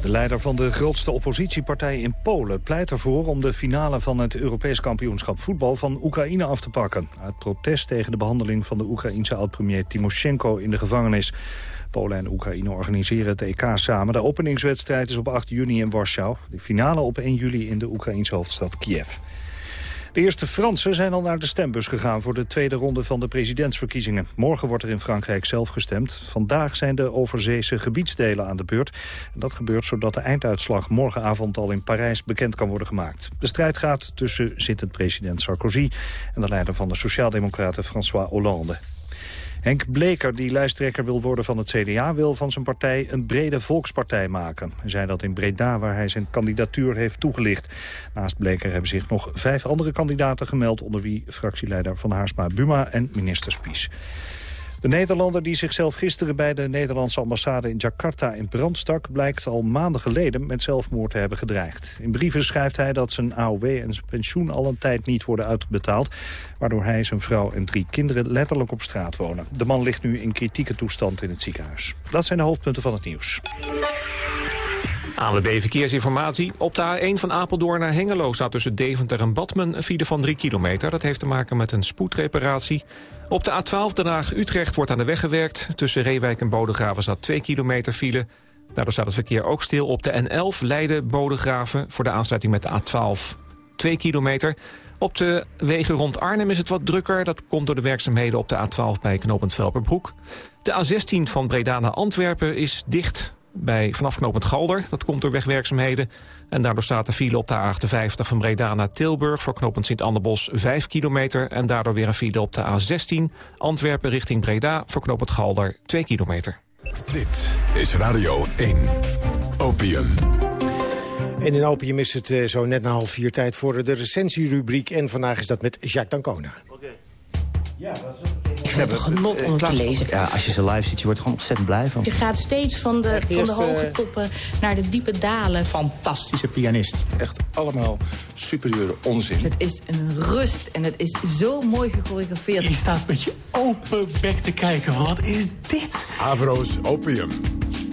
De leider van de grootste oppositiepartij in Polen pleit ervoor om de finale van het Europees kampioenschap voetbal van Oekraïne af te pakken. Uit protest tegen de behandeling van de Oekraïense oud-premier Timoshenko in de gevangenis. Polen en Oekraïne organiseren het EK samen. De openingswedstrijd is op 8 juni in Warschau. De finale op 1 juli in de Oekraïense hoofdstad Kiev. De eerste Fransen zijn al naar de stembus gegaan voor de tweede ronde van de presidentsverkiezingen. Morgen wordt er in Frankrijk zelf gestemd. Vandaag zijn de overzeese gebiedsdelen aan de beurt. En dat gebeurt zodat de einduitslag morgenavond al in Parijs bekend kan worden gemaakt. De strijd gaat tussen zittend president Sarkozy en de leider van de Sociaaldemocraten François Hollande. Henk Bleker, die lijsttrekker wil worden van het CDA... wil van zijn partij een brede volkspartij maken. Hij zei dat in Breda, waar hij zijn kandidatuur heeft toegelicht. Naast Bleker hebben zich nog vijf andere kandidaten gemeld... onder wie fractieleider Van Haarsma Buma en minister Spies. De Nederlander die zichzelf gisteren bij de Nederlandse ambassade in Jakarta in brand stak... blijkt al maanden geleden met zelfmoord te hebben gedreigd. In brieven schrijft hij dat zijn AOW en zijn pensioen al een tijd niet worden uitbetaald... waardoor hij, zijn vrouw en drie kinderen letterlijk op straat wonen. De man ligt nu in kritieke toestand in het ziekenhuis. Dat zijn de hoofdpunten van het nieuws. ANWB Verkeersinformatie. Op de A1 van Apeldoorn naar Hengelo staat tussen Deventer en Badmen een file van 3 kilometer. Dat heeft te maken met een spoedreparatie. Op de A12 Den Haag-Utrecht wordt aan de weg gewerkt. Tussen Reewijk en Bodegraven staat 2 kilometer file. Daardoor staat het verkeer ook stil op de N11 Leiden-Bodegraven... voor de aansluiting met de A12 2 kilometer. Op de wegen rond Arnhem is het wat drukker. Dat komt door de werkzaamheden op de A12 bij knooppunt Velperbroek. De A16 van Breda naar Antwerpen is dicht bij, vanaf knooppunt Galder. Dat komt door wegwerkzaamheden. En daardoor staat de file op de A58 van Breda naar Tilburg... voor knooppunt Sint-Anderbos 5 kilometer. En daardoor weer een file op de A16 Antwerpen richting Breda... voor knooppunt Galder 2 kilometer. Dit is Radio 1. Opium. En in Opium is het eh, zo net na half vier tijd voor de recensierubriek. En vandaag is dat met Jacques Dancona. Ik vind het genot om het te lezen. Ja, als je ze live ziet, je wordt er gewoon ontzettend blij van. Je gaat steeds van de, van de eerst, hoge eh, toppen naar de diepe dalen. Fantastische pianist. Echt allemaal superieure onzin. Het is een rust en het is zo mooi gechoreografeerd. Je staat met je open bek te kijken. van, Wat is dit? Avro's Opium.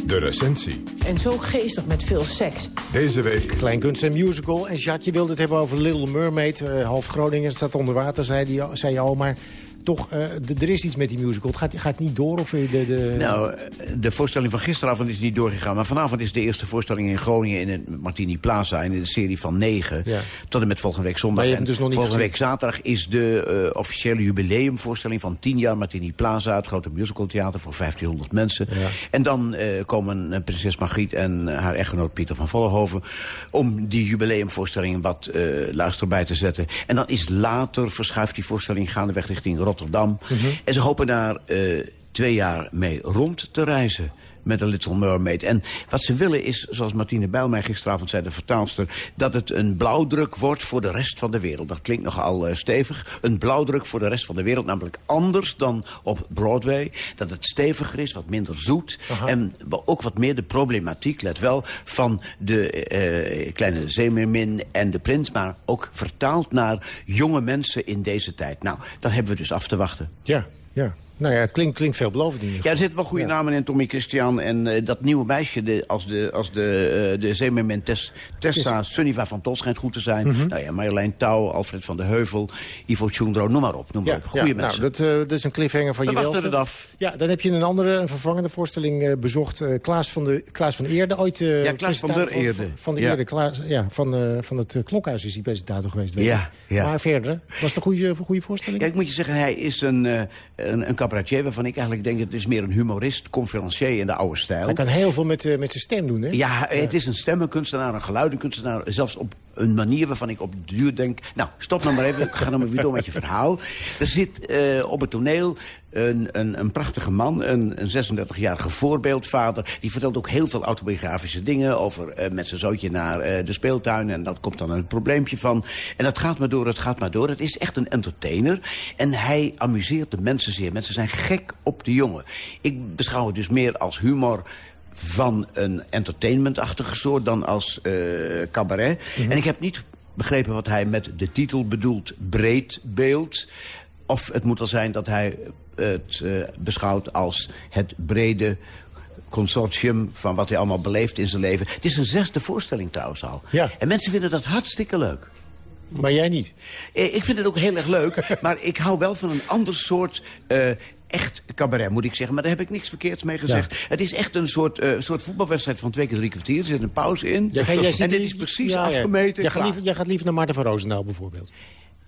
De recensie. En zo geestig met veel seks. Deze week... Klein kunst en musical. En Jacques, je wilde het hebben over Little Mermaid. Eh, half Groningen staat onder water, zei, die, zei je al. Maar toch, eh, er is iets met die musical. Het gaat, gaat niet door? Of de, de... Nou, de voorstelling van gisteravond is niet doorgegaan. Maar vanavond is de eerste voorstelling in Groningen in het Martini Plaza. In de serie van negen. Ja. Tot en met volgende week zondag. Maar je hebt En hem dus nog niet volgende gezien? week zaterdag is de eh, officiële jubileumvoorstelling van 10 jaar Martini Plaza. Het grote musicaltheater voor 1500 mensen. En dan eh, komen prinses Margriet en haar echtgenoot Pieter van Vollenhoven... om die jubileumvoorstelling wat eh luister bij te zetten. En dan is later, verschuift die voorstelling gaandeweg richting Rotterdam. En ze hopen daar eh, twee jaar mee rond te reizen met The Little Mermaid. En wat ze willen is, zoals Martine Bijl mij gisteravond zei, de vertaalster... dat het een blauwdruk wordt voor de rest van de wereld. Dat klinkt nogal eh, stevig. Een blauwdruk voor de rest van de wereld, namelijk anders dan op Broadway. Dat het steviger is, wat minder zoet. En ook wat meer de problematiek, let wel, van de eh, kleine zeemeermin en de prins... maar ook vertaald naar jonge mensen in deze tijd. Nou, dat hebben we dus af te wachten. Ja, ja. Nou ja, het klinkt, klinkt veelbelovend in ieder Ja, geval. er zitten wel goede namen in, Tommy Christian. En eh, dat nieuwe meisje, de, als de, als de, uh, de zeemermin Tess, Tessa Sunniva van Tol schijnt goed te zijn. Mhm. Nou ja, Marjolein Touw, Alfred van de Heuvel, Ivo Tjoendro, noem maar op. Noem maar Ja, op. Goeie ja, mensen. Nou, dat, eh, dat is een cliffhanger van je welste. het af. Ja, dan heb je een andere, een vervangende voorstelling bezocht. Klaas, van de, Klaas van Eerde, ooit Ja, Klaas van der Eerde. Van, van de Ja. Eerde, Klaas, ja, van, van het Klokhuis is hij presentator geweest. weet Ja, ik. ja. Maar verder, was het een goede, goede voorstelling? Ja, ik moet je zeggen, hij is een, een, een cabaretier waarvan ik eigenlijk denk... het is meer een humorist, conferencier in de oude stijl. Hij kan heel veel met, eh, met zijn stem doen, hè? Ja, het is een stemmenkunstenaar, een geluidenkunstenaar. Zelfs op een manier waarvan ik op de duur denk... Nou, stop nou maar even, ik ga nou maar weer door met je verhaal. Er zit eh, op het toneel een, een, een prachtige man, een, een 36-jarige voorbeeldvader. Die vertelt ook heel veel autobiografische dingen... over eh, met zijn zootje naar eh, de speeltuin. En dat komt dan een probleempje van. En dat gaat maar door, het gaat maar door. Het is echt een entertainer. En hij amuseert de mensen zeer. Mensen zijn gek op de jongen. Ik beschouw het dus meer als humor van een entertainmentachtige soort dan als eh, cabaret. En ik heb niet begrepen wat hij met de titel bedoelt breed beeld. Of het moet wel zijn dat hij het eh, beschouwt als het brede consortium van wat hij allemaal beleeft in zijn leven. Het is een zesde voorstelling trouwens al. Ja. En mensen vinden dat hartstikke leuk. Maar jij niet? Eh, Ik vind het ook heel erg leuk, maar ik hou wel van een ander soort... eh, echt cabaret, moet ik zeggen. Maar daar heb ik niks verkeerds mee gezegd. Het is echt een soort, eh, soort voetbalwedstrijd van twee keer drie kwartier. Er zit een pauze in. Jij, jij en dit is precies Ja, ja. afgemeten. Jij gaat, liever, jij gaat liever naar Maarten van Roosendaal bijvoorbeeld.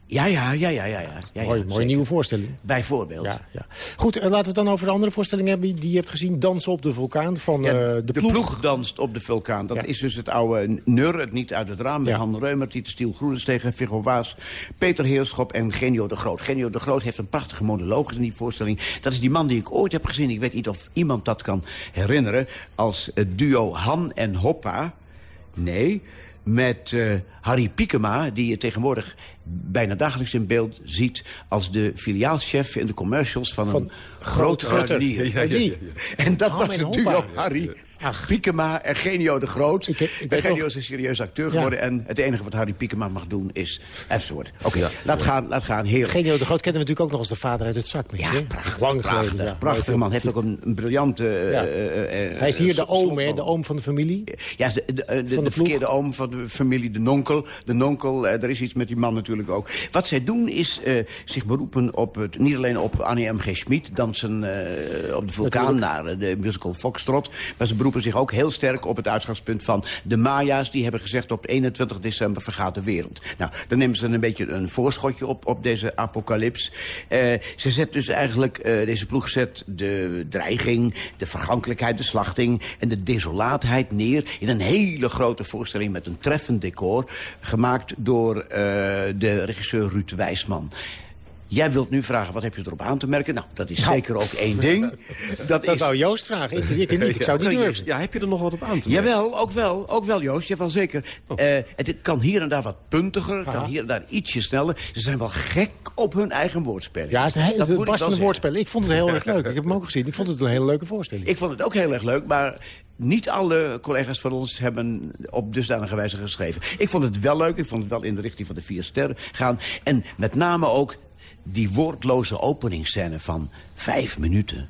Ja, ja, ja, ja, ja. ja, Mooi, mooie nieuwe voorstelling. Bijvoorbeeld. Ja, ja. Goed, en laten we het dan over de andere voorstelling hebben die je hebt gezien. Dansen op de vulkaan van Ja, eh, de, de, ploeg. ploeg. danst op de vulkaan. Dat Ja. is dus het oude Nur, het niet uit het raam. Met. Han Reumer, Tieter Stiel Groenestegen, Viggo Waas, Peter Heerschop en Genio de Groot. Genio de Groot heeft een prachtige monoloog in die voorstelling. Dat is die man die ik ooit heb gezien. Ik weet niet of iemand dat kan herinneren. Als het duo Han en Hoppa. Nee, met eh, Harry Piekema, die je tegenwoordig bijna dagelijks in beeld ziet... als de filiaalchef in de commercials van, Van een Groot groot. Ja, ja, ja. En dat Han was en het Hoppa. Harry Piekema en Genio de Groot. ik Genio is een serieus acteur Ja. geworden... en het enige wat Harry Piekema mag doen is F-woord. Oké, laat, gaan, laat gaan, heerlijk. Genio de Groot kennen we natuurlijk ook nog als de vader uit het zakmes. Ja, prachtig, Lang prachtig, geleden. ja. prachtig man. Heeft ook een, een briljante... eh, Ja. eh, eh, Hij is hier de oom, hè? De oom van de familie. Ja, de, de, de, verkeerde oom van de familie, de nonkel. De nonkel, er is iets met die man natuurlijk ook. Wat zij doen is eh, zich beroepen op het, niet alleen op Annie M.G. Schmid... dansen eh, op de vulkaan naar de musical Foxtrot... maar ze beroepen zich ook heel sterk op het uitgangspunt van de Maya's. Die hebben gezegd op 21 december vergaat de wereld. Nou, dan nemen ze een beetje een voorschotje op, op deze apocalyps. Eh, ze zet dus eigenlijk, eh, deze ploeg zet de dreiging, de vergankelijkheid, de slachting... en de desolaatheid neer in een hele grote voorstelling met een treffend decor... gemaakt door eh, de regisseur Ruud Wijsman. Jij wilt nu vragen, wat heb je erop aan te merken? Nou, dat is Nou. zeker ook één ding. Dat, Dat is... wou Joost vragen. Ik, ik niet. Ik zou het niet durven. Ja, heb je er nog wat op aan te merken? Jawel, ook wel, ook wel Joost, jawel zeker. Eh, het, het kan hier en daar wat puntiger, het kan hier en daar ietsje sneller. Ze zijn wel gek op hun eigen woordspeling. Ja, het is een zeggen. woordspel. Ik vond het heel erg leuk. Ik heb hem ook gezien. Ik vond het een hele leuke voorstelling. Ik vond het ook heel erg leuk, maar niet alle collega's van ons hebben op dusdanige wijze geschreven. Ik vond het wel leuk, ik vond het wel in de richting van de vier sterren gaan. En met name ook die woordloze openingsscène van vijf minuten.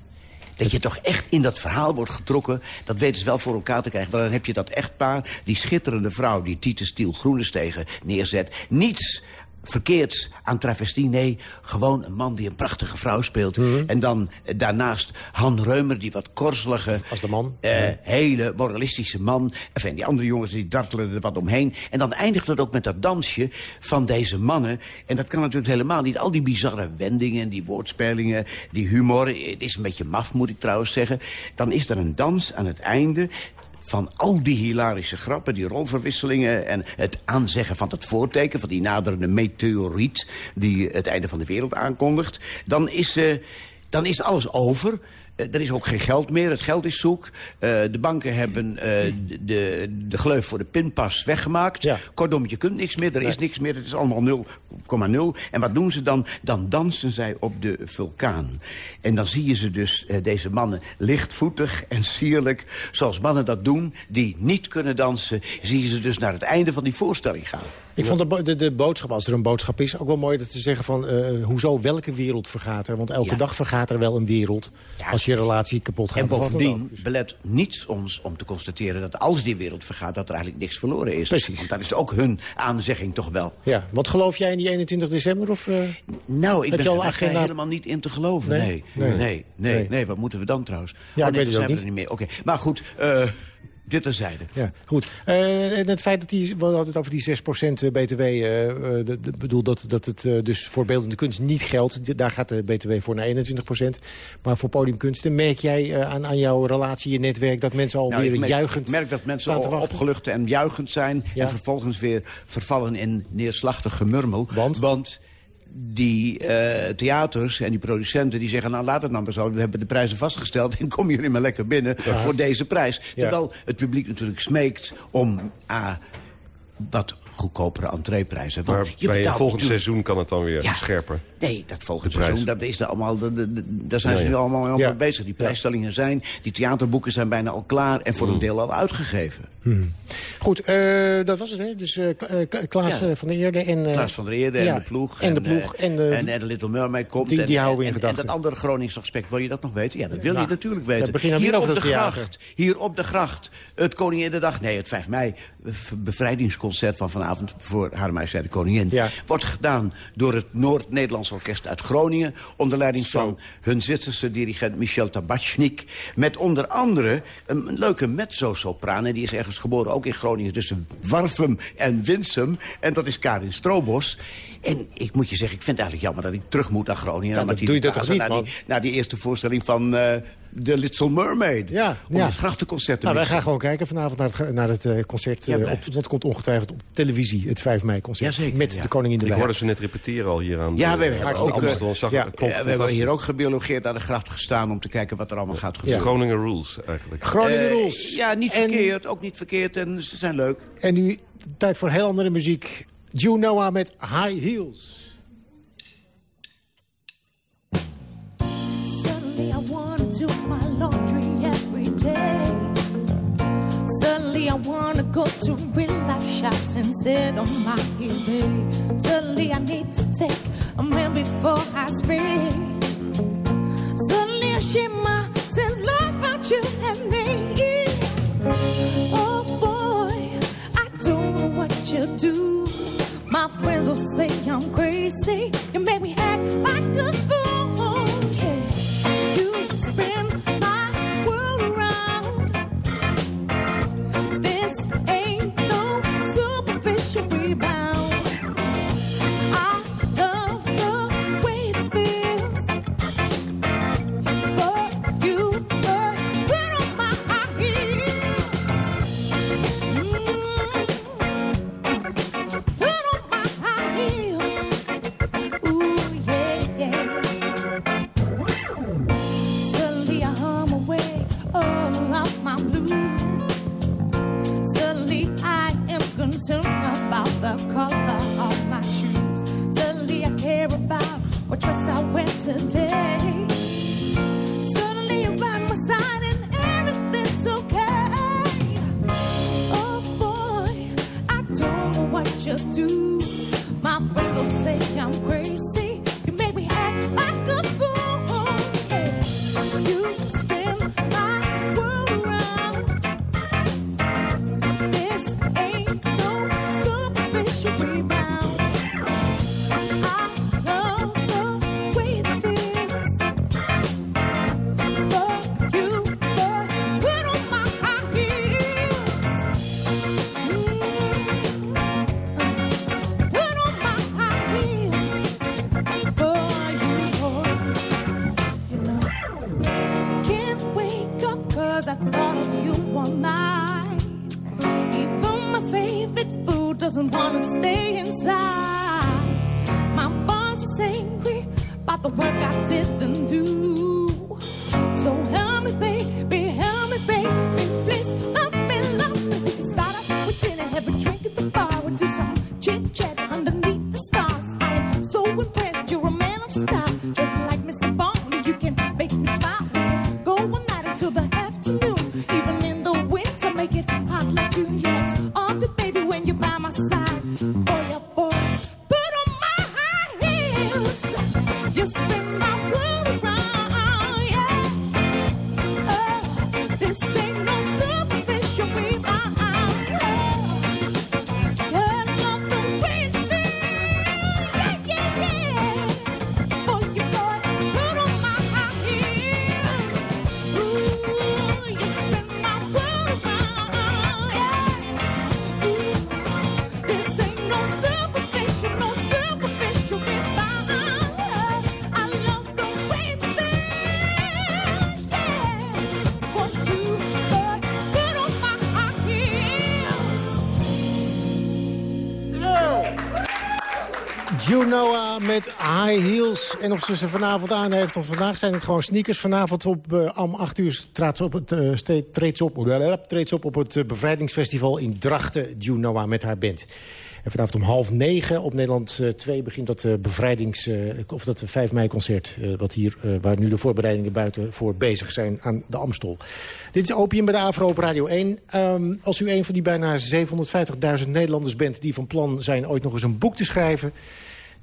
Dat je toch echt in dat verhaal wordt getrokken. Dat weten ze wel voor elkaar te krijgen. Want dan heb je dat echtpaar, die schitterende vrouw... die Titus Stiel Groenestegen neerzet. Niets verkeerds aan travestie. Nee, gewoon een man die een prachtige vrouw speelt. En dan eh, daarnaast Han Reumer, die wat korzelige... Als de man. eh, hele moralistische man. Enfin, die andere jongens die dartelen er wat omheen. En dan eindigt het ook met dat dansje van deze mannen. En dat kan natuurlijk helemaal niet. Al die bizarre wendingen, die woordspelingen, die humor. Het is een beetje maf, moet ik trouwens zeggen. Dan is er een dans aan het einde van al die hilarische grappen, die rolverwisselingen... en het aanzeggen van het voorteken van die naderende meteoriet... die het einde van de wereld aankondigt... dan is, eh, dan is alles over... Eh, er is ook geen geld meer, het geld is zoek. Eh, de banken hebben eh, de, de, gleuf voor de pinpas weggemaakt. Kortom, je kunt niks meer, er is niks meer, het is allemaal 0,0. En wat doen ze dan? Dan dansen zij op de vulkaan. En dan zie je ze dus, deze mannen, lichtvoetig en sierlijk... zoals mannen dat doen, die niet kunnen dansen... zie je ze dus naar het einde van die voorstelling gaan. Ik vond de, de, de boodschap, als er een boodschap is, ook wel mooi dat ze zeggen van... eh, hoezo, welke wereld vergaat er? Want elke Ja. dag vergaat er wel een wereld als je relatie kapot gaat. En bovendien ook. belet niets ons om te constateren dat als die wereld vergaat... dat er eigenlijk niks verloren is. Precies. Want dat is ook hun aanzegging toch wel. Ja, wat geloof jij in die 21 december? Of, eh, Nou, ik Heb ben al agenda- helemaal niet in te geloven. Nee? Nee, Nee. nee, nee, nee. Nee. Wat moeten we dan trouwens? Ja, oh, ik weet het ook er niet meer. Oké, maar goed... eh, dit terzijde. Ja, goed. Eh, en het feit dat die, we hadden het over die 6% BTW, de- de- bedoel dat, dat het eh, dus voor beeldende kunst niet geldt. Daar gaat de BTW voor naar 21%. Maar voor podiumkunsten merk jij eh, aan, aan jouw relatie, je netwerk, dat mensen alweer Nou, ik merk, juichend ik merk dat mensen al opgelucht en juichend zijn... Ja. en vervolgens weer vervallen in neerslachtig gemurmel. Want? Die eh, theaters en die producenten die zeggen... nou, laat het nou maar zo, we hebben de prijzen vastgesteld... en kom jullie maar lekker binnen Ja. voor deze prijs. Terwijl het publiek natuurlijk smeekt om... ah, wat goedkopere entreeprijzen. Want Maar je bij het natuurlijk- seizoen kan het dan weer Ja. scherper. Nee, dat volgende De prijs. seizoen, dat is er allemaal, de- de- de- daar zijn ze nu allemaal, Ja. mee bezig. Die prijsstellingen zijn, die theaterboeken zijn bijna al klaar... en Mm. voor een deel al uitgegeven. Goed, eh, dat was het, hè? Dus Kla- Klaas Ja. van der Eerde en... eh, Klaas van der Eerde en ja, de ploeg. En de ploeg. eh, En, de, en, en de Little Mermaid komt. die- en, die houden we in en- en, gedachten. dat andere Groningse aspect, wil je dat nog weten? Ja, dat wil Nou, je natuurlijk ja, weten. begin nou hier op de dat gracht, hier op de gracht, het Koninginnedag, nee, het 5 mei v- bevrijdingsconcert van vanavond voor Haar Majesteit de Koningin, wordt gedaan door het Noord-Nederlands Orkest uit Groningen, onder leiding van hun Zwitserse dirigent Michel Tabachnik, met onder andere een, een leuke mezzo-sopraan, en die is ergens geboren, ook in Groningen, tussen Warfum en Winsum, en dat is Karin Stroobos. En ik moet je zeggen, ik vind het eigenlijk jammer dat ik terug moet naar Groningen. Ja, dat die doe je dat toch niet, naar man? Die, naar die eerste voorstelling van eh The Little Mermaid. Ja, Om ja. het grachtenconcert te Nou, wij gaan gewoon kijken vanavond naar het, naar het eh, concert. Ja, eh, op, dat komt ongetwijfeld op televisie, het 5 mei concert. Jazeker, met ja. de koningin Ik erbij. hoorde ze net repeteren al hier aan Ja, de, we hebben Hartstikke ook, eh, Amstel. Zag, ja, we hebben hier ook gebiologeerd naar de gracht gestaan... om te kijken wat er allemaal gaat gebeuren. Groningen Rules eigenlijk. Groningen Rules. Ja, niet En- verkeerd, ook niet verkeerd. En ze zijn leuk. En nu tijd voor heel andere muziek. Joe Noah met High Heels. Suddenly I wanna go to real life shops instead of my eBay. Suddenly I need to take a man before I speak. Suddenly I share my sense love out you have made. Oh boy, I don't know what you do. My friends will say I'm crazy. You high heels. En of ze ze vanavond aan heeft of vandaag zijn het gewoon sneakers. Vanavond op uh, om 8 uur treedt ze op, het, op, op, het uh, bevrijdingsfestival in Drachten. Junoa met haar band. En vanavond om half negen op Nederland 2 begint dat bevrijdings... Of dat 5 mei concert, uh, wat hier, waar nu de voorbereidingen buiten voor bezig zijn aan de Amstel. Dit is Opium bij de Avro op Radio 1. Um, als u een van die bijna 750.000 Nederlanders bent die van plan zijn ooit nog eens een boek te schrijven...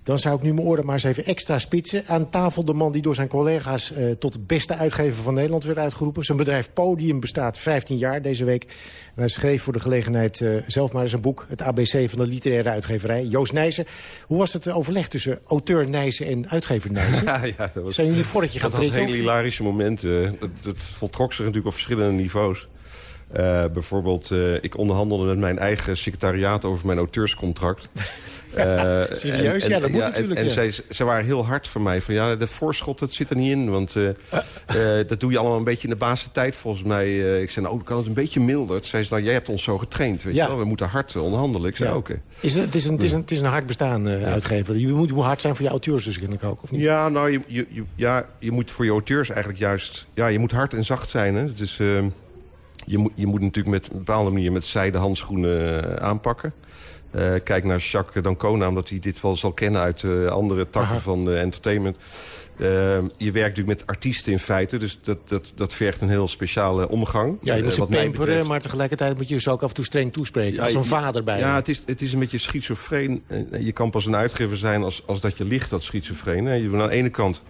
Dan zou ik nu mijn oren maar eens even extra spitsen. Aan tafel de man die door zijn collega's uh, tot de beste uitgever van Nederland werd uitgeroepen. Zijn bedrijf Podium bestaat 15 jaar deze week. En hij schreef voor de gelegenheid uh, zelf maar eens een boek. Het ABC van de literaire uitgeverij. Joost Nijssen. Hoe was het overleg tussen auteur Nijssen en uitgever Nijssen? Ja, ja, dat was, Zijn jullie een vorkje gaan Dat had hele hilarische momenten. Het, het voltrok zich natuurlijk op verschillende niveaus. Uh, bijvoorbeeld, uh, ik onderhandelde met mijn eigen secretariaat over mijn auteurscontract. Uh, Serieus? En, ja, dat moet ja, natuurlijk. En, zij, ze waren heel hard voor mij. Van ja, de voorschot, dat zit er niet in. Want dat doe je allemaal een beetje in de basis tijd volgens mij. ik zei, nou, kan het een beetje milder? Toen zei ze, nou, jij hebt ons zo getraind. Weet je wel? We moeten hard onderhandelen. Ik zei, oké. Is het, het, is een, het, is een, het is een hard bestaan, uitgever. Je moet, moet hard zijn voor je auteurs dus, ik ook, of niet? Ja, nou, je, je, ja, je moet voor je auteurs eigenlijk juist... Ja, je moet hard en zacht zijn. Hè? Het is, eh, je, moet, je moet natuurlijk met een bepaalde manier met zijde handschoenen eh, aanpakken. Eh, kijk naar Jacques Dancona, omdat hij dit wel zal kennen uit eh, andere takken Aha. van eh, entertainment. Eh, je werkt natuurlijk met artiesten in feite, dus dat, dat, dat vergt een heel speciale omgang. Ja, je moet ze betreft. maar tegelijkertijd moet je ze ook af en toe streng toespreken. Ja, als een je- vader bij Ja, je. het is, het is een beetje schizofreen. Je kan pas een uitgever zijn als, als dat je ligt, dat schizofreen. hè. Je, aan de ene kant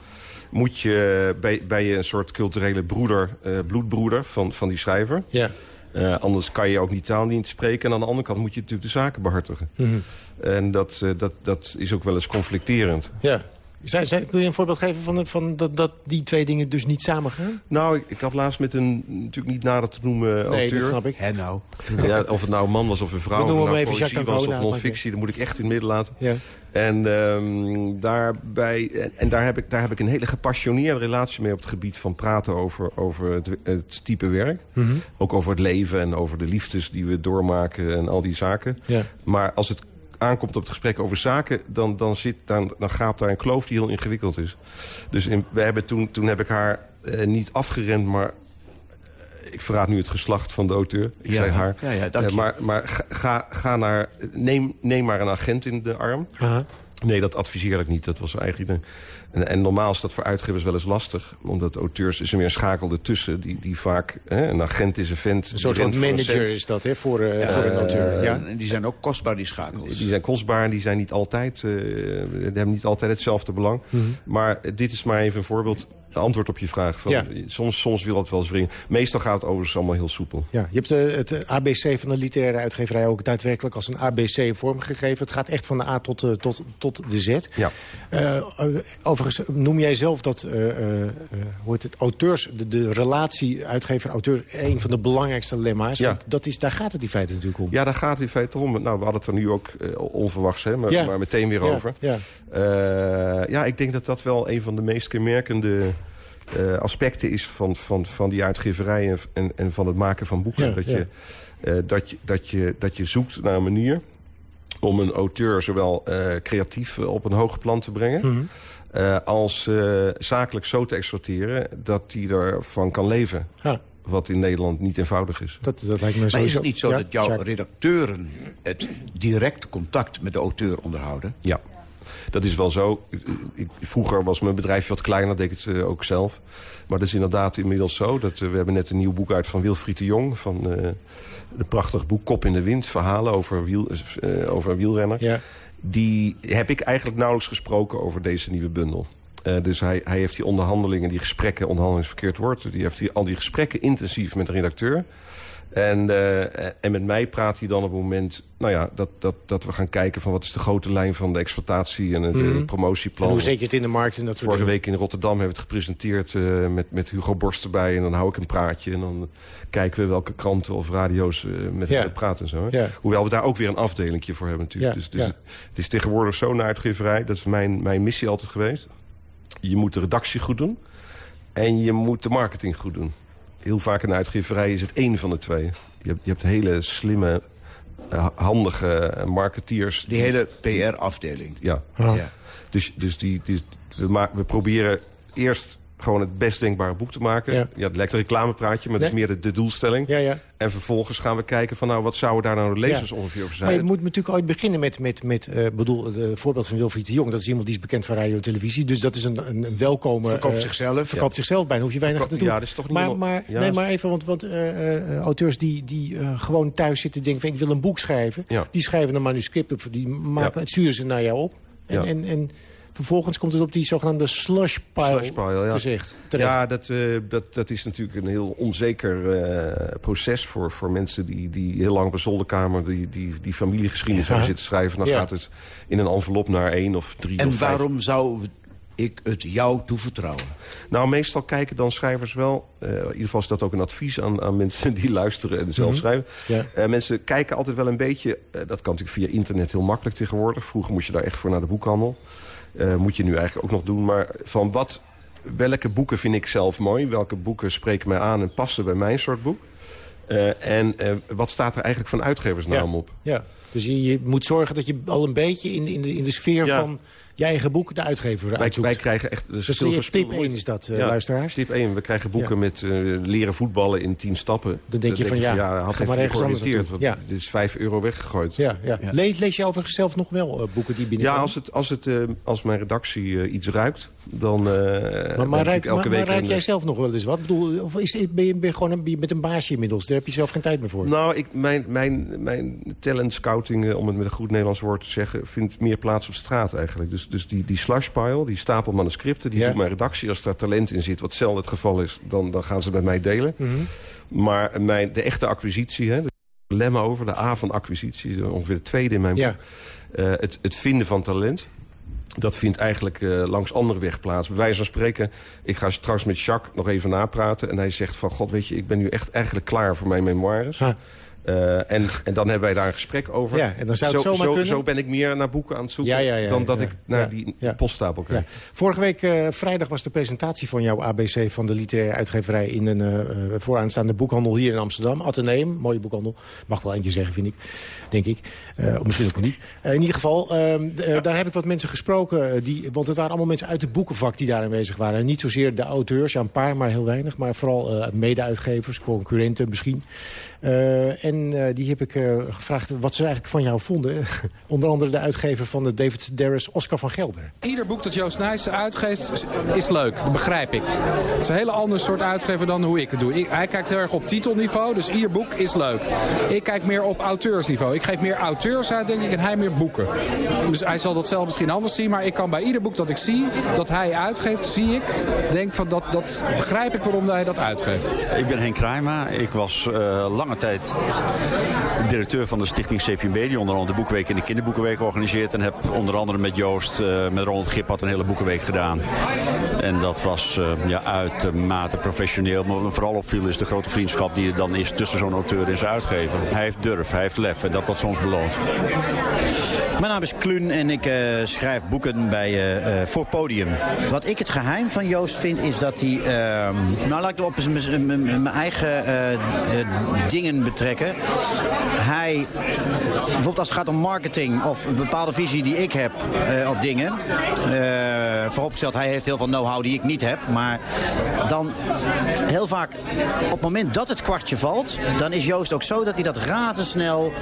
moet je, bij, bij je een soort culturele broeder, eh, bloedbroeder van, van die schrijver. Ja. Eh, anders kan je ook die taal niet spreken. En aan de andere kant moet je natuurlijk de zaken behartigen. Mhm. En dat, eh, dat, dat is ook wel eens conflicterend. Ja. Zij, zij, kun je een voorbeeld geven van, van dat, dat die twee dingen dus niet samen gaan? Nou, ik, ik had laatst met een natuurlijk niet nader te noemen Nee, auteur. dat snap ik. Hè nou. Ja, of het nou een man was of een vrouw, We of nou poëzie Jacques was of non-fictie, dat moet ik echt in het midden laten. Ja. En, ehm, daarbij, en, en daar, heb ik, daar heb ik een hele gepassioneerde relatie mee op het gebied van praten over, over het, het type werk. Mhm. Ook over het leven en over de liefdes die we doormaken en al die zaken. Ja. Maar als het aankomt op het gesprek over zaken... dan, dan, zit, dan, dan gaapt daar een kloof die heel ingewikkeld is. Dus in, we hebben toen, toen heb ik haar eh, niet afgerend, maar... eh, Ik verraad nu het geslacht van de auteur. Ik Ja, zei haar. ja, ja, dank Eh, je. maar maar ga, ga, naar, neem, neem maar een agent in de arm. Aha. Nee, dat adviseer ik niet. Dat was eigenlijk een, en, en normaal is dat voor uitgevers wel eens lastig. Omdat auteurs is er weer een schakel ertussen. Die, die vaak, hè, een agent is een vent. Een soort van manager is dat, hè, voor, eh, Ja, voor een auteur. eh, Ja? en Die zijn ook kostbaar, die schakels. Die zijn kostbaar en die zijn niet altijd, eh, die hebben niet altijd hetzelfde belang. Mhm. Maar dit is maar even een voorbeeld. Antwoord op je vraag. Van, Ja. soms, soms wil het wel eens wringen. Meestal gaat het overigens allemaal heel soepel. Ja, je hebt eh, het ABC van de literaire uitgeverij ook daadwerkelijk als een ABC vormgegeven. Het gaat echt van de A tot, eh, tot, tot de Z. Ja. Eh, overigens noem jij zelf dat, eh eh, eh, hoe heet het, auteurs, de, de relatie uitgever-auteur, een van de belangrijkste lemma's. Ja. Want dat is, daar gaat het in feite natuurlijk om. Ja, daar gaat het in feite om. Nou, we hadden het er nu ook onverwachts, hè, maar, Ja. maar meteen weer Ja, over. ja. Eh, ja, ik denk dat dat wel een van de meest kenmerkende eh, aspecten is van, van, van die uitgeverij en, en, en van het maken van boeken. Ja, dat, ja. Je, eh, dat, je, dat, je, dat je zoekt naar een manier om een auteur zowel eh, creatief op een hoog plan te brengen... Mhm. eh, als eh, zakelijk zo te exploiteren dat hij ervan kan leven. Ja. Wat in Nederland niet eenvoudig is. Dat, dat lijkt me Maar is het niet zo Ja, dat jouw redacteuren het direct contact met de auteur onderhouden? Ja, dat is wel zo. Ik- vroeger was mijn bedrijf wat kleiner, deed ik het eh, ook zelf. Maar dat is inderdaad inmiddels zo. Dat, eh, we hebben net een nieuw boek uit van Wilfried de Jong. Van eh een prachtig boek Kop in de Wind. Verhalen over, wiel, over een wielrenner. Ja. Die heb ik eigenlijk nauwelijks gesproken over deze nieuwe bundel. Dus hij, hij heeft die onderhandelingen, die gesprekken, onderhandeling is verkeerd woord. Die heeft die, al die gesprekken intensief met de redacteur. En, eh, en met mij praat hij dan op het moment nou ja, dat, dat, dat we gaan kijken van wat is de grote lijn van de exploitatie en het eh, Mhm. promotieplan. En hoe zet je het in de markt en dat soort Vorige dingen? week in Rotterdam hebben we het gepresenteerd eh, met, met Hugo Borst erbij. En dan hou ik een praatje en dan kijken we welke kranten of radio's met Ja. hem praten en zo. Ja. Hoewel we daar ook weer een afdelingje voor hebben natuurlijk. Ja, Dus, dus het is tegenwoordig zo'n uitgeverij. Dat is mijn, mijn missie altijd geweest. Je moet de redactie goed doen. En je moet de marketing goed doen. Heel vaak in de uitgeverij is het één van de twee. Je hebt, je hebt hele slimme eh, handige marketeers. Die hele PR-afdeling. Ja. Ja. Dus, dus die, die, we, we proberen eerst gewoon het best denkbare boek te maken. Ja. Ja. het lijkt een reclamepraatje, maar dat is meer de, de doelstelling. Ja, ja. En vervolgens gaan we kijken van nou, wat zouden daar nou de lezers Ja. ongeveer over Maar zijn. je moet natuurlijk ooit beginnen met, met, met eh, bedoel, het voorbeeld van Wilfried de Jong. Dat is iemand die is bekend van radio en televisie. Dus dat is een, een, een welkome... Verkoopt eh, zichzelf, Verkoopt ja. zichzelf bijna, hoef je weinig Verko- te doen. ja, dat is toch niet maar, helemaal- maar, ja, nee, maar even, want, want eh, eh, auteurs die, die eh, gewoon thuis zitten denken van ik wil een boek schrijven. Ja. Die schrijven een manuscript of die maken, Ja. het sturen ze naar jou op. En, Ja. en, en vervolgens komt het op die zogenaamde slush pile, Slush pile, ja. terecht. terecht. Ja, dat, eh, dat, dat is natuurlijk een heel onzeker eh, proces voor, voor mensen die, die heel lang op een zolderkamer die, die, die familiegeschiedenis Ja. hebben zitten schrijven. Dan Ja. gaat het in een envelop naar één of drie En of vijf. waarom zou ik het jou toevertrouwen? Nou, meestal kijken dan schrijvers wel... eh, in ieder geval is dat ook een advies aan, aan mensen die luisteren en zelf Mhm. schrijven. Ja. Eh, mensen kijken altijd wel een beetje... dat kan natuurlijk via internet heel makkelijk tegenwoordig. Vroeger moest je daar echt voor naar de boekhandel. Eh, moet je nu eigenlijk ook nog doen. Maar van wat, welke boeken vind ik zelf mooi? Welke boeken spreken mij aan en passen bij mijn soort boek? Eh, en eh, wat staat er eigenlijk van uitgeversnaam op? Ja, dus je, je moet zorgen dat je al een beetje in, in, de, in de sfeer Ja. van je eigen boek de uitgever Wij, uitzoekt. wij krijgen echt... Dus heel tip verspilde 1 moeite. is dat, eh, Ja, luisteraars. Tip 1. We krijgen boeken Ja. met eh, leren voetballen in 10 stappen. Dan denk je van, ja, had even georiënteerd. Want naartoe. dit is 5 euro weggegooid. Ja, ja. Lees, lees je overigens zelf nog wel eh, boeken die Ja, binnenkomen? als, het, als, het, als mijn redactie iets ruikt, dan... maar, maar, ruik, elke maar, week maar ruik jij zelf nog wel eens wat? Bedoel, of is, ben, je, ben je gewoon een, met een baasje inmiddels? Daar heb je zelf geen tijd meer voor. Nou, ik, mijn, mijn, mijn talent scouting, om het met een goed Nederlands woord te zeggen... vindt meer plaats op straat eigenlijk. Dus, dus die, die slush pile, die stapel manuscripten, die Ja. doet mijn redactie. Als daar talent in zit, wat zelden het geval is, dan, dan gaan ze met mij delen. Mhm. Maar mijn, de echte acquisitie, hè, de lemma over, de A van acquisitie... ongeveer de tweede in mijn boek. Ja. Eh, het, het vinden van talent... Dat vindt eigenlijk eh, langs andere weg plaats. Bij wijze van spreken, ik ga straks met Jacques nog even napraten. En hij zegt van, god weet je, ik ben nu echt eigenlijk klaar voor mijn memoires. Eh, en, en dan hebben wij daar een gesprek over. Ja, en dan zou het zo, zo, ben ik meer naar boeken aan het zoeken... Ja, ja, ja, dan dat ik naar die poststapel kijk. Vorige week eh, vrijdag was de presentatie van jouw ABC van de literaire uitgeverij... in een eh, vooraanstaande boekhandel hier in Amsterdam. Atheneum, mooie boekhandel. Mag wel eentje zeggen, vind ik. Denk ik. Of misschien ook niet. In ieder geval, ehm, eh, daar heb ik wat mensen gesproken. die, want het waren allemaal mensen uit het boekenvak die daar aanwezig waren. En niet zozeer de auteurs, ja een paar, maar heel weinig. Maar vooral mede-uitgevers, concurrenten misschien. En eh, die heb ik eh, gevraagd wat ze eigenlijk van jou vonden. Onder andere de uitgever van de David Sedaris, Oscar van Gelder. Ieder boek dat Joost Nijssen uitgeeft is, is leuk, dat begrijp ik. Het is een hele ander soort uitgever dan hoe ik het doe. Ik- hij kijkt heel erg op titelniveau, dus ieder boek is leuk. Ik kijk meer op auteursniveau. Ik geef meer auteurs uit, denk ik, en hij meer boeken. Dus hij zal dat zelf misschien anders zien, maar ik kan bij ieder boek dat ik zie, dat hij uitgeeft, zie ik, denk van dat, dat begrijp ik waarom hij dat uitgeeft. Ik ben Henk Kruijma. Ik was eh, lange tijd directeur van de stichting CPB... die onder andere de Boekenweek en de Kinderboekenweek organiseert. En heb onder andere met Joost, eh, met Ronald Gippard een hele boekenweek gedaan. En dat was eh, ja, uitermate professioneel. Maar wat vooral opviel is de grote vriendschap die er dan is... tussen zo'n auteur en zijn uitgever. Hij heeft durf, hij heeft lef en dat wordt soms beloond. Mijn naam is Kluun en ik eh, schrijf boeken bij eh, eh, voor Podium. Wat ik het geheim van Joost vind is dat hij... ehm, nou, laat ik op mijn- eigen dingen betrekken. Hij, bijvoorbeeld als het gaat om marketing of een bepaalde visie die ik heb op dingen. vooropgesteld, hij heeft heel veel know-how die ik niet heb. Maar dan heel vaak op het moment dat het kwartje valt... dan is Joost ook zo dat hij dat razendsnel...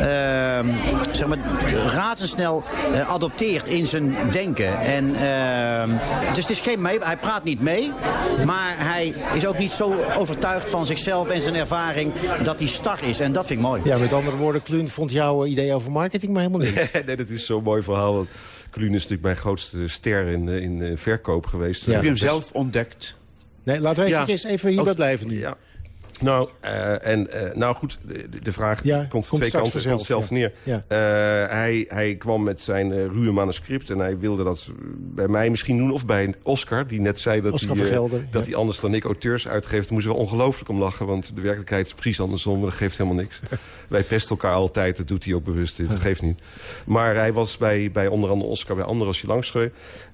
ehm, zeg maar, razendsnel eh, adopteert in zijn denken. En, ehm, dus het is geen mee, hij praat niet mee, maar hij is ook niet zo overtuigd van zichzelf en zijn ervaring dat hij star is. En dat vind ik mooi. Ja, met andere woorden, Kluun vond jouw idee over marketing maar helemaal niks. nee, dat is zo'n mooi verhaal. Want Kluun is natuurlijk mijn grootste ster in, eh, in eh, verkoop geweest. Heb je hem zelf ontdekt? Nee, laten we Ja. eventjes even hierbij Oh, blijven nu. Ja. Nou, eh, en, eh, nou goed, de, de vraag Ja, komt van twee kanten vanzelf, zelf ja. neer. Ja. Eh, hij, hij kwam met zijn ruwe manuscript en hij wilde dat bij mij misschien doen. Of bij Oscar, die net zei dat, Oscar hij, dat hij anders dan ik auteurs uitgeeft. Daar moesten we ongelooflijk om lachen, want de werkelijkheid is precies andersom. Dat geeft helemaal niks. wij pesten elkaar altijd, dat doet hij ook bewust. Dat geeft niet. Maar hij was bij, bij onder andere Oscar, bij anderen als hij langs.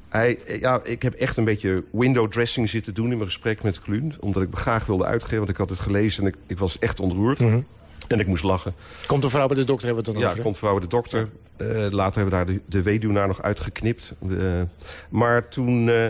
Hij, ja, ik heb echt een beetje window dressing zitten doen in mijn gesprek met Kluun. Omdat ik me graag wilde uitgeven, want ik had het gelezen en ik, ik was echt ontroerd. Mhm. En ik moest lachen. Komt een vrouw bij de dokter, hebben we het dan Ja, over? komt vrouw bij de dokter. Eh, later hebben we daar de, de weduwnaar nog uitgeknipt. Eh, maar toen, eh,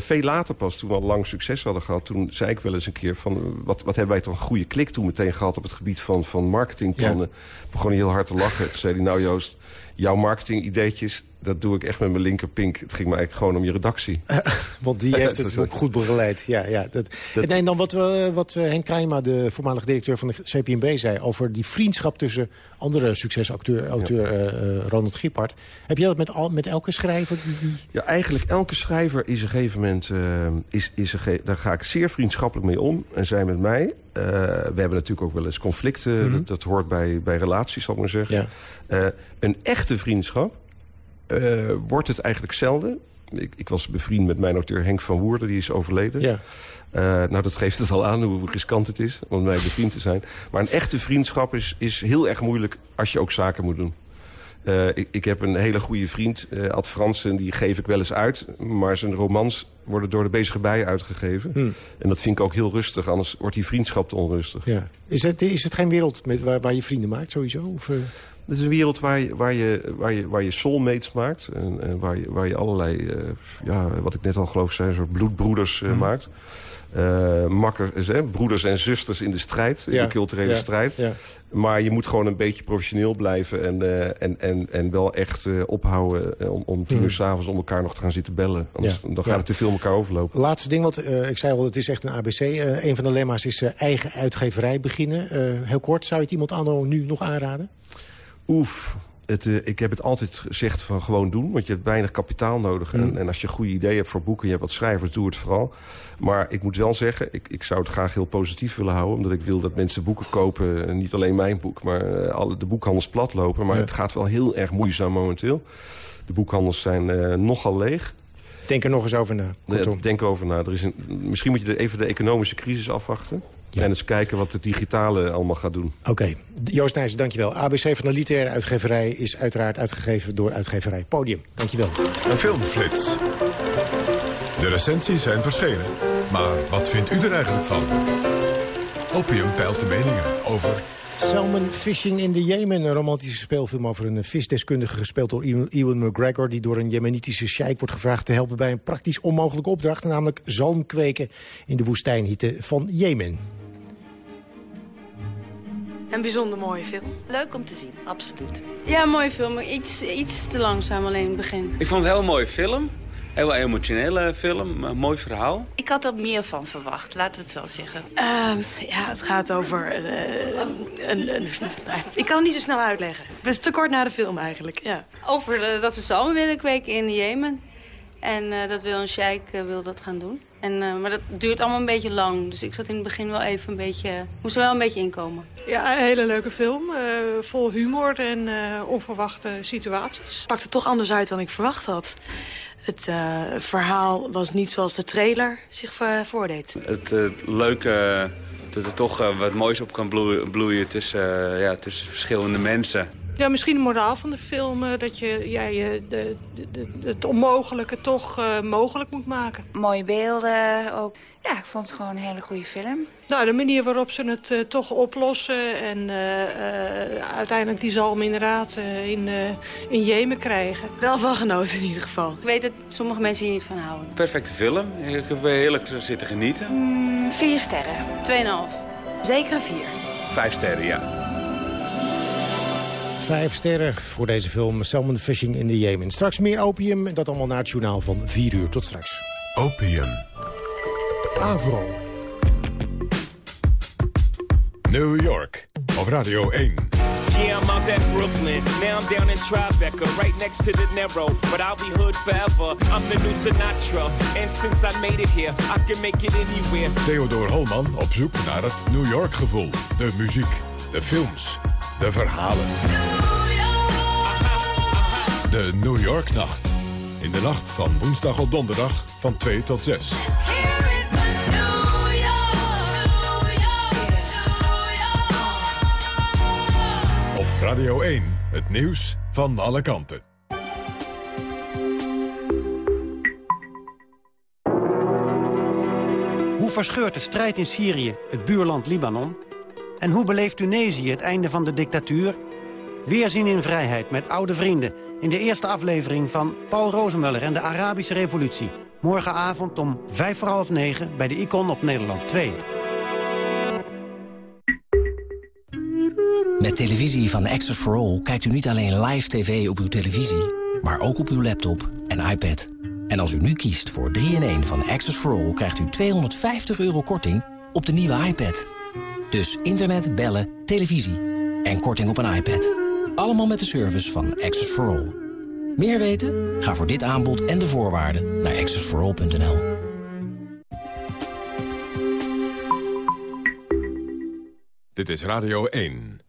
veel later pas, toen we al lang succes hadden gehad... toen zei ik wel eens een keer van... wat, wat hebben wij toch een goede klik toen meteen gehad... op het gebied van, van marketingplannen. Begon hij heel hard te lachen. Toen zei hij, nou Joost, jouw marketingideetjes... dat doe ik echt met mijn linkerpink. Het ging me eigenlijk gewoon om je redactie. Want die heeft het ook goed begeleid. Ja, ja, dat... En, en dan wat, we, wat eh, Henk Krijma, de voormalig directeur van de CPNB, zei... over die vriendschap tussen andere succesacteur auteur, eh, eh, Ronald Gippard. Heb jij dat met, al, met elke schrijver? Die, die... Ja, eigenlijk elke schrijver is een gegeven moment... eh, is, is een ge- daar ga ik zeer vriendschappelijk mee om. En zij met mij. Eh, we hebben natuurlijk ook wel eens conflicten. dat, dat hoort bij, bij relaties, zal ik maar zeggen. Eh, een echte vriendschap eh, wordt het eigenlijk zelden. Ik, ik was bevriend met mijn auteur Henk van Woerden. Die is overleden. Ja. Eh, nou, dat geeft het al aan hoe riskant het is om met mij bevriend te zijn. Maar een echte vriendschap is, is heel erg moeilijk als je ook zaken moet doen. Eh, ik, ik heb een hele goede vriend, eh Ad Fransen, die geef ik wel eens uit. Maar zijn romans worden door de bezige bijen uitgegeven. Hmm. En dat vind ik ook heel rustig, anders wordt die vriendschap te onrustig. Ja. Is, het, is het geen wereld met, waar, waar je vrienden maakt, sowieso? Of, eh? Het is een wereld waar je, waar je, waar je, waar je soulmates maakt. En, en waar, je, waar je allerlei, ja, wat ik net al geloof, zijn soort bloedbroeders eh, maakt. Eh makkers, eh, broeders en zusters in de strijd, in de culturele ja, strijd. ja. Maar je moet gewoon een beetje professioneel blijven... en, eh, en, en, en wel echt eh, ophouden om, om tien Mhm. uur s'avonds om elkaar nog te gaan zitten bellen. Anders, Dan gaat het te veel elkaar overlopen. Laatste ding, want ik zei al, het is echt een ABC. Een van de lemma's is eigen uitgeverij beginnen. Heel kort, zou je het iemand anno nu nog aanraden? Oef, het, eh, ik heb het altijd gezegd van gewoon doen. Want je hebt weinig kapitaal nodig. Mm. En, en als je goede ideeën hebt voor boeken... en je hebt wat schrijvers, doe het vooral. Maar ik moet wel zeggen, ik, ik zou het graag heel positief willen houden. Omdat ik wil dat mensen boeken kopen. En niet alleen mijn boek, maar eh, alle, de boekhandels platlopen. Maar Ja. het gaat wel heel erg moeizaam momenteel. De boekhandels zijn eh, nogal leeg. Denk er nog eens over na. Kortom. denk over na. Er is een, misschien moet je de- even de economische crisis afwachten. En eens kijken wat de digitale allemaal gaat doen. Oké, Joost Nijs, dankjewel. ABC van de literaire uitgeverij is uiteraard uitgegeven door uitgeverij Podium. Dankjewel. Een filmflits. De recensies zijn verschenen. Maar wat vindt u er eigenlijk van? Opium peilt de meningen over... Salmon Fishing in the Jemen, een romantische speelfilm over een visdeskundige gespeeld door Ewan- Ewan McGregor... die door een jemenitische sheik wordt gevraagd te helpen bij een praktisch onmogelijke opdracht... namelijk zalm kweken in de woestijnhitte van Jemen. Een bijzonder mooie film. Leuk om te zien, absoluut. Ja, een mooie film. maar Iets, iets te langzaam alleen in het begin. Ik vond het een heel mooie film. Heel emotionele film, een mooi verhaal. Ik had er meer van verwacht, laten we het zo zeggen. Ehm, ja, het gaat over... eh, een, een, ik kan het niet zo snel uitleggen. Het is te kort na de film eigenlijk, ja. Over eh, dat ze zalmen willen kweken in Jemen. En eh, dat wil een sheik wil dat gaan doen. En, eh, maar dat duurt allemaal een beetje lang. Dus ik zat in het begin wel even een beetje... Moest er wel een beetje inkomen. Ja, een hele leuke film. eh, vol humor en eh, onverwachte situaties. Het pakte toch anders uit dan ik verwacht had. Het eh, verhaal was niet zoals de trailer zich vo- voordeed. Het, leuke dat er toch wat moois op kan bloeien, bloeien tussen, ja, tussen verschillende mensen. Ja, misschien de moraal van de film dat je ja, je de, de, de- het onmogelijke toch eh, mogelijk moet maken. Mooie beelden ook. Ja, ik vond het gewoon een hele goede film. Nou, de manier waarop ze het eh, toch oplossen en eh, eh, uiteindelijk die zalm inderdaad eh, in, eh, in Jemen krijgen. Wel van genoten in ieder geval. Ik weet dat sommige mensen hier niet van houden. Perfecte film. Ik heb heerlijk zitten genieten. Mm, vier sterren. Tweeënhalf. Zeker vier. Vijf sterren, ja. Vijf sterren voor deze film Salmon Fishing in the Jemen. Straks meer opium, en dat allemaal na het journaal van 4 uur. Tot straks. Opium. Avro. New York. Op Radio 1. Yeah, I'm out at Brooklyn. Now I'm down in Tribeca, right next to the Narrow. But I'll be hood forever. I'm the new Sinatra. And since I made it here, I can make it anywhere. Theodor Holman op zoek naar het New York gevoel. De muziek, de films, de verhalen. De New York Nacht. In de nacht van woensdag op donderdag van 2 tot 6. Op Radio 1, het nieuws van alle kanten. Hoe verscheurt de strijd in Syrië het buurland Libanon? En hoe beleeft Tunesië het einde van de dictatuur? Weerzien in vrijheid met oude vrienden... in de eerste aflevering van Paul Rozemuller en de Arabische Revolutie. Morgenavond om vijf voor half negen bij de Icon op Nederland 2. Met televisie van Access for All kijkt u niet alleen live tv op uw televisie... maar ook op uw laptop en iPad. En als u nu kiest voor 3-in-1 van Access for All... krijgt u 250 euro korting op de nieuwe iPad. Dus internet, bellen, televisie en korting op een iPad. Allemaal met de service van Access for All. Meer weten? Ga voor dit aanbod en de voorwaarden naar accessforall.nl. Dit is Radio 1.